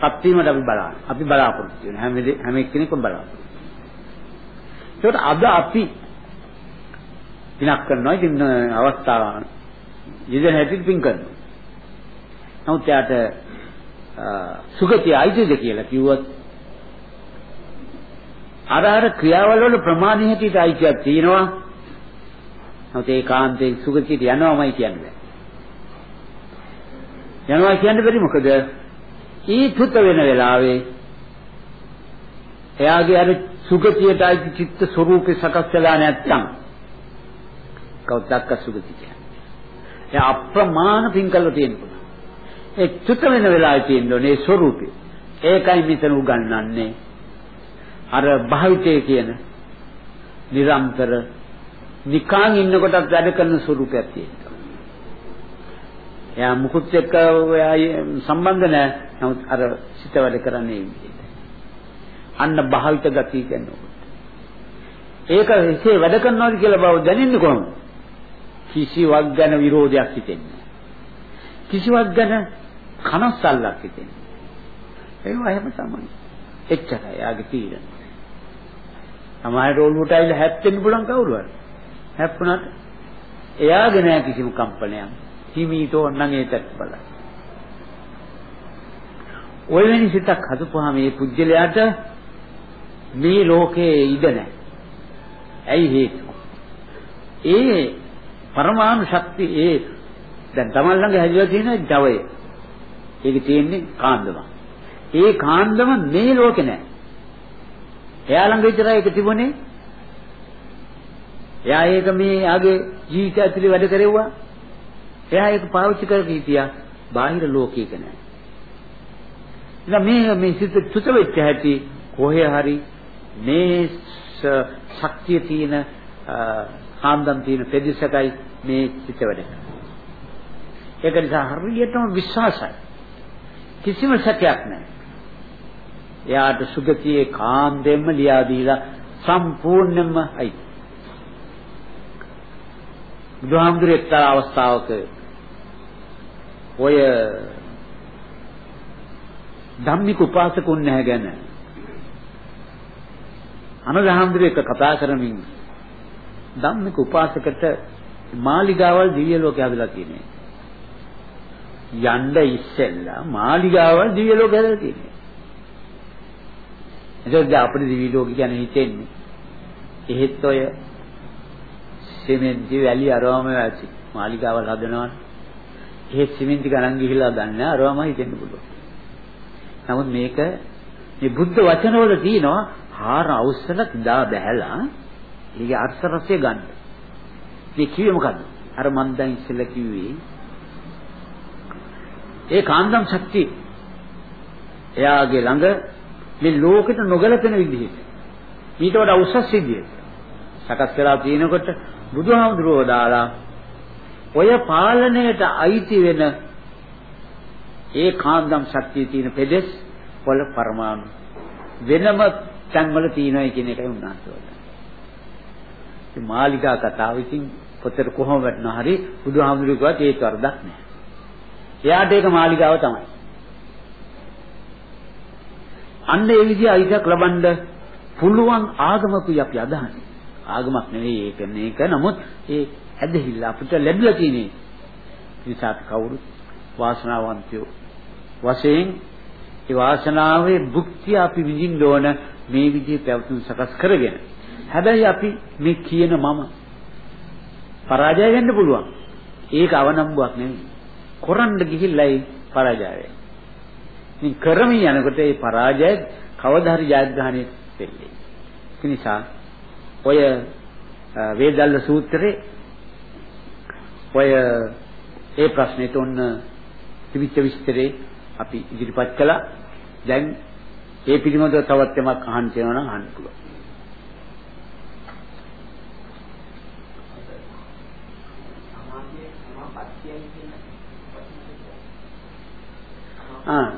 පත් වීමට අපි බලන්න. අපි බලාපොරොත්තු වෙන හැම හැම එක්කෙනෙක්ම බලාපොරොත්තු. ඒකට අද අපි පිනක් කරනවා. ඉතින් අවස්ථාව යෙදෙන හැටි පින් කරනවා. නමුත් යාට සුගතිය අයිතිද කියලා කිව්වොත් අර අර ක්‍රියාවල වල ප්‍රමාණය හැටියට අයිතියක් තියෙනවා. නමුත් ඒ කාන්තේ සුගතියට යනවාමයි කියන්නේ. යනවා කියන්න බැරි මොකද? ඊ තුත වෙන වෙලාවේ එයාගේ අර සුගතියට අයිති චිත්ත ස්වરૂපේ සකස් වෙලා නැත්නම් කවදාවත් සුගතිය කියන්නේ. ඒ අප්‍රමාණ පින් කළා තියෙනවා. ඒ චුත වෙන වෙලාවේ තියෙනෝනේ ස්වરૂපය. ඒකයි මෙතන උගන්වන්නේ. අර භාවිතය කියන නිරන්තර නිකාන් ඉන්නකොටත් වැඩ කරන ස්වરૂපයක් තියෙනවා. එයා මුකුත් එක්ක සම්බන්ධ නැහැ. නමුත් අර සිත වැඩ කරන්නේ අන්න භාවිත ගතිය කියනවා. ඒක එසේ වැඩ කරනවාද කියලා බව දැනෙන්නේ කොහොමද? කිසිවක් ගැන විරෝධයක් හිතෙන්නේ කිසිවක් ගැන කනස්සල්ලක් හිතෙන්නේ. ඒව එහෙම තමයි. එච්චරයි යාගේ තීරණ. සමහර ඔළුවට ඇවිල්ලා හැප්පෙන්න පුළුවන් කවුරු හරි. හැප්පුණාට එයාගේ නෑ කිසිම කම්පනයක්. හිමීට ඕනනම් ඒකත් බලන්න. ඔය වෙනි සිතක් හදපුවාම මේ පුජ්‍යලයට මේ ලෝකයේ ඉඩ නැහැ. ඇයි හේතුව? ඒ පරමාණු ශක්තිය ඒ දැන් තමන් ළඟ හැදිලා තියෙන ජවය. ඒක තියෙන්නේ කාන්දම. ඒ කාන්දම මේ ලෝකේ නැහැ. එයා ළඟ විතරයි ඒක තිබුණේ. එයා ඒක මේ ආගේ ජීවිතය ඇතුලේ වැඩ කරෙව්වා. එයා ඒක පාවිච්චි කරගෙන හිටියා. බාහිර ලෝකයක නෑ. ඉතින් මේ මේ සිත චුත වෙච්ච හැටි කොහේ හරි මේ ශක්තිය තියෙන කාන්දම් තියෙන ප්‍රදේශකයි මේ සිත වැඩ ඒක නිසා හරියටම විශ්වාසයි. කිසිම සැකයක් නැහැ. එයාට සුගතියේ කාන්දෙන්ම ලියා දීලා සම්පූර්ණයෙන්ම අයි. බුදුහාමුදුරේ එක්තරා අවස්ථාවක ඔය ධම්මික උපාසකුන් නැහැ ගැන අනදහම්දුර එක කතා කරමින් ධම්මික උපාසකට මාලිගාවල් දිව්‍ය ලෝකේ හදලා තියෙනවා. යන්න ඉස්සෙල්ලා මාලිගාවල් දිව්‍ය ලෝකේ හදලා තියෙනවා. එතකොට අපිට දිව්‍ය ලෝකේ ගැන හිතෙන්නේ එහෙත් ඔය සිමෙන්ති වැලි අරවම ඇති මාලිගාවල් හදනවනේ. ඒ සිමෙන්ති ගණන් ගිහිලා ගන්න අරවම හිතෙන්න පුළුවන්. නමුත් මේක මේ බුද්ධ වචනවල තියෙනවා හාර අවසල දා බැහැලා ඒකේ අර්ථ රසය ගන්න. මේ කිව්වේ මොකද්ද? අර මන් දැන් ඉස්සෙල්ලා කිව්වේ ඒ කාන්දම් ශක්තිය එයාගේ ළඟ මේ ලෝකෙට නොගැලපෙන විදිහට ඊට වඩා උසස් විදිහට සකස් කරලා තියෙනකොට බුදුහාමුදුරුවෝ දාලා ඔය පාලනයට අයිති වෙන ඒ කාන්දම් ශක්තිය තියෙන පෙදෙස් වල පරමාණු වෙනම තැන්වල තියෙනවා කියන එකයි උන්වහන්සේ වදාළේ. මේ මාලිකා කතාව ඉතින් පොතේ කොහොම වටනවා හරි බුදුහාමුදුරුවෝ කිව්වත් ඒක වරදක් නෑ. එයාට ඒක මාලිකාව තමයි. අන්න ඒ විදිහ අයිතියක් ලබන්න පුළුවන් ආගමකුයි අපි අදහන්නේ. ආගමක් නෙවෙයි ඒක මේක නමුත් ඒ ඇදහිල්ල අපිට ලැබිලා තියෙන්නේ. නිසා කවුරුත් වාසනාවන්තයෝ වශයෙන් ඒ වාසනාවේ භුක්තිය අපි විඳින්න ඕන මේ විදිහේ පැවතුම් සකස් කරගෙන. හැබැයි අපි මේ කියන මම පරාජය වෙන්න පුළුවන්. ඒක අවනම්බුවක් නෙවෙයි. කරන්න ගිහිල්ලායි පරාජය වෙන්නේ. ඉතින් කරමින් යනකොට ඒ පරාජය කවදා හරි ජයග්‍රහණය වෙන්නේ. ඒ නිසා ඔය වේදල්ල සූත්‍රයේ ඔය ඒ ප්‍රශ්නෙට ඔන්න තිබිච්ච විස්තරේ අපි ඉදිරිපත් කළා. දැන් ඒ පිළිබඳව තවත් යමක් අහන්න තියෙනවා නම් අහන්න පුළුවන්. ආ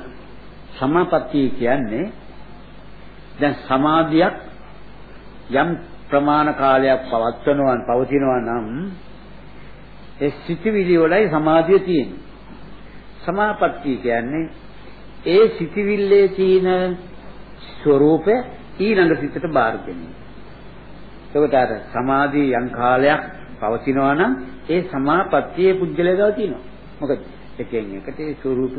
සමාපත්තිය කියන්නේ දැන් සමාධියක් යම් ප්‍රමාණ කාලයක් පවත්වනවා පවතිනවා නම් ඒ සිතිවිලි වලයි සමාධිය තියෙන්නේ. සමාපත්තිය කියන්නේ ඒ සිතිවිල්ලේ තියෙන ස්වરૂපය ඊළඟ සිතට බාර ගැනීම. එතකොට අර සමාධිය යම් කාලයක් පවතිනවා නම් ඒ සමාපත්තියේ පුජ්‍යලයව තියෙනවා. මොකද එකෙන් එකට ඒ ස්වરૂප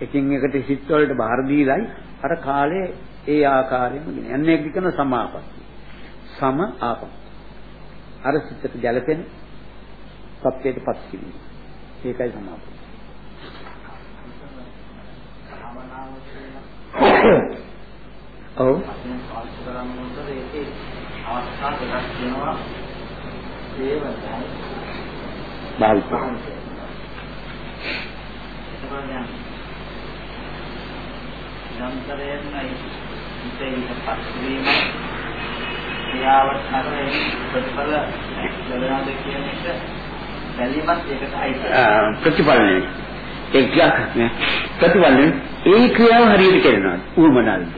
එකින් එකට සිත් වලට බාර දීලයි අර කාලේ ඒ ආකාරයෙන්ම ගෙන. යන්නේ කියන සමාපත්තිය. සම ආපත්‍ය. අර සිතට ගැලපෙන සත්‍යයටපත් කිරීම. ඒකයි සමාපත්තිය. ඔව් භාවිත යම්තරයෙන්යි ඉතින් පස්වීම ක්‍රියාවත් නතරේ ප්‍රතිඵල ලැබෙනවද කියන එක බැලීමත් ඒකට අයිති. ප්‍රතිඵල නෙවෙයි. ඒ ක්‍රියාවක් නේ. ප්‍රතිඵල නෙවෙයි. ඒ ක්‍රියාව හරියට කරනවා. උවමනාල්ද.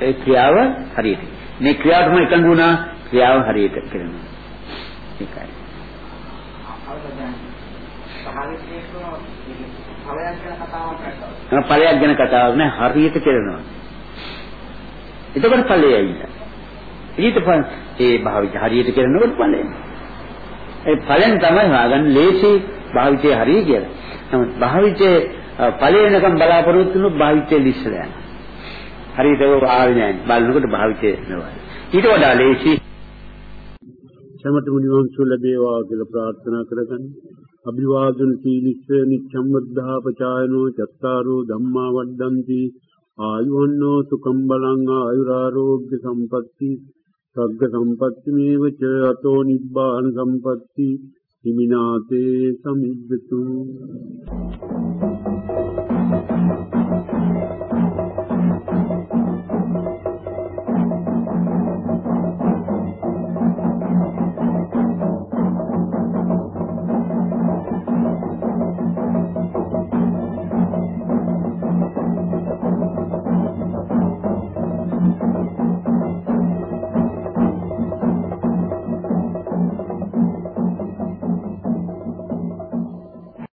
ඒ ක්‍රියාව හරියට. මේ ක්‍රියාවටම එකඟ වුණා ක්‍රියාව හරියට කරනවා. ඒකයි. ඵලයක් ගැන කතාවක් නෑ හරියට කරනවා. එතකොට ඵලයයි. ඊට පස්සේ ඒ භාවිත හරියට කරනකොට ඵලය. ඒ ඵලෙන් තමයි හොයාගන්න ලේසි භාවිතේ හරිය කියලා. නමුත් භාවිතේ ඵලයනකම් බලාපොරොත්තු වුණු භාවිතේ ලිස්සලා යනවා. හරියට ඒක ආවේ නෑ. බලනකොට භාවිතේ නෙවෙයි. ඊට වඩා ලේසි සමතම නිවන් සුව ලැබේවා කියලා ප්‍රාර්ථනා කරගන්න. අභිවාදන සීලිස්ස නිච්ඡම් වද්ධා පචායනෝ චත්තාරෝ ධම්මා වඩ්ඩಂತಿ ආයුවන්නෝ සුකම් බලං ආයුරාෝග්‍ය සම්පatti सर्गसम्पत्तिमेव च अतो निर्बाहनसम्पत्तिमिना ते समिद्रतु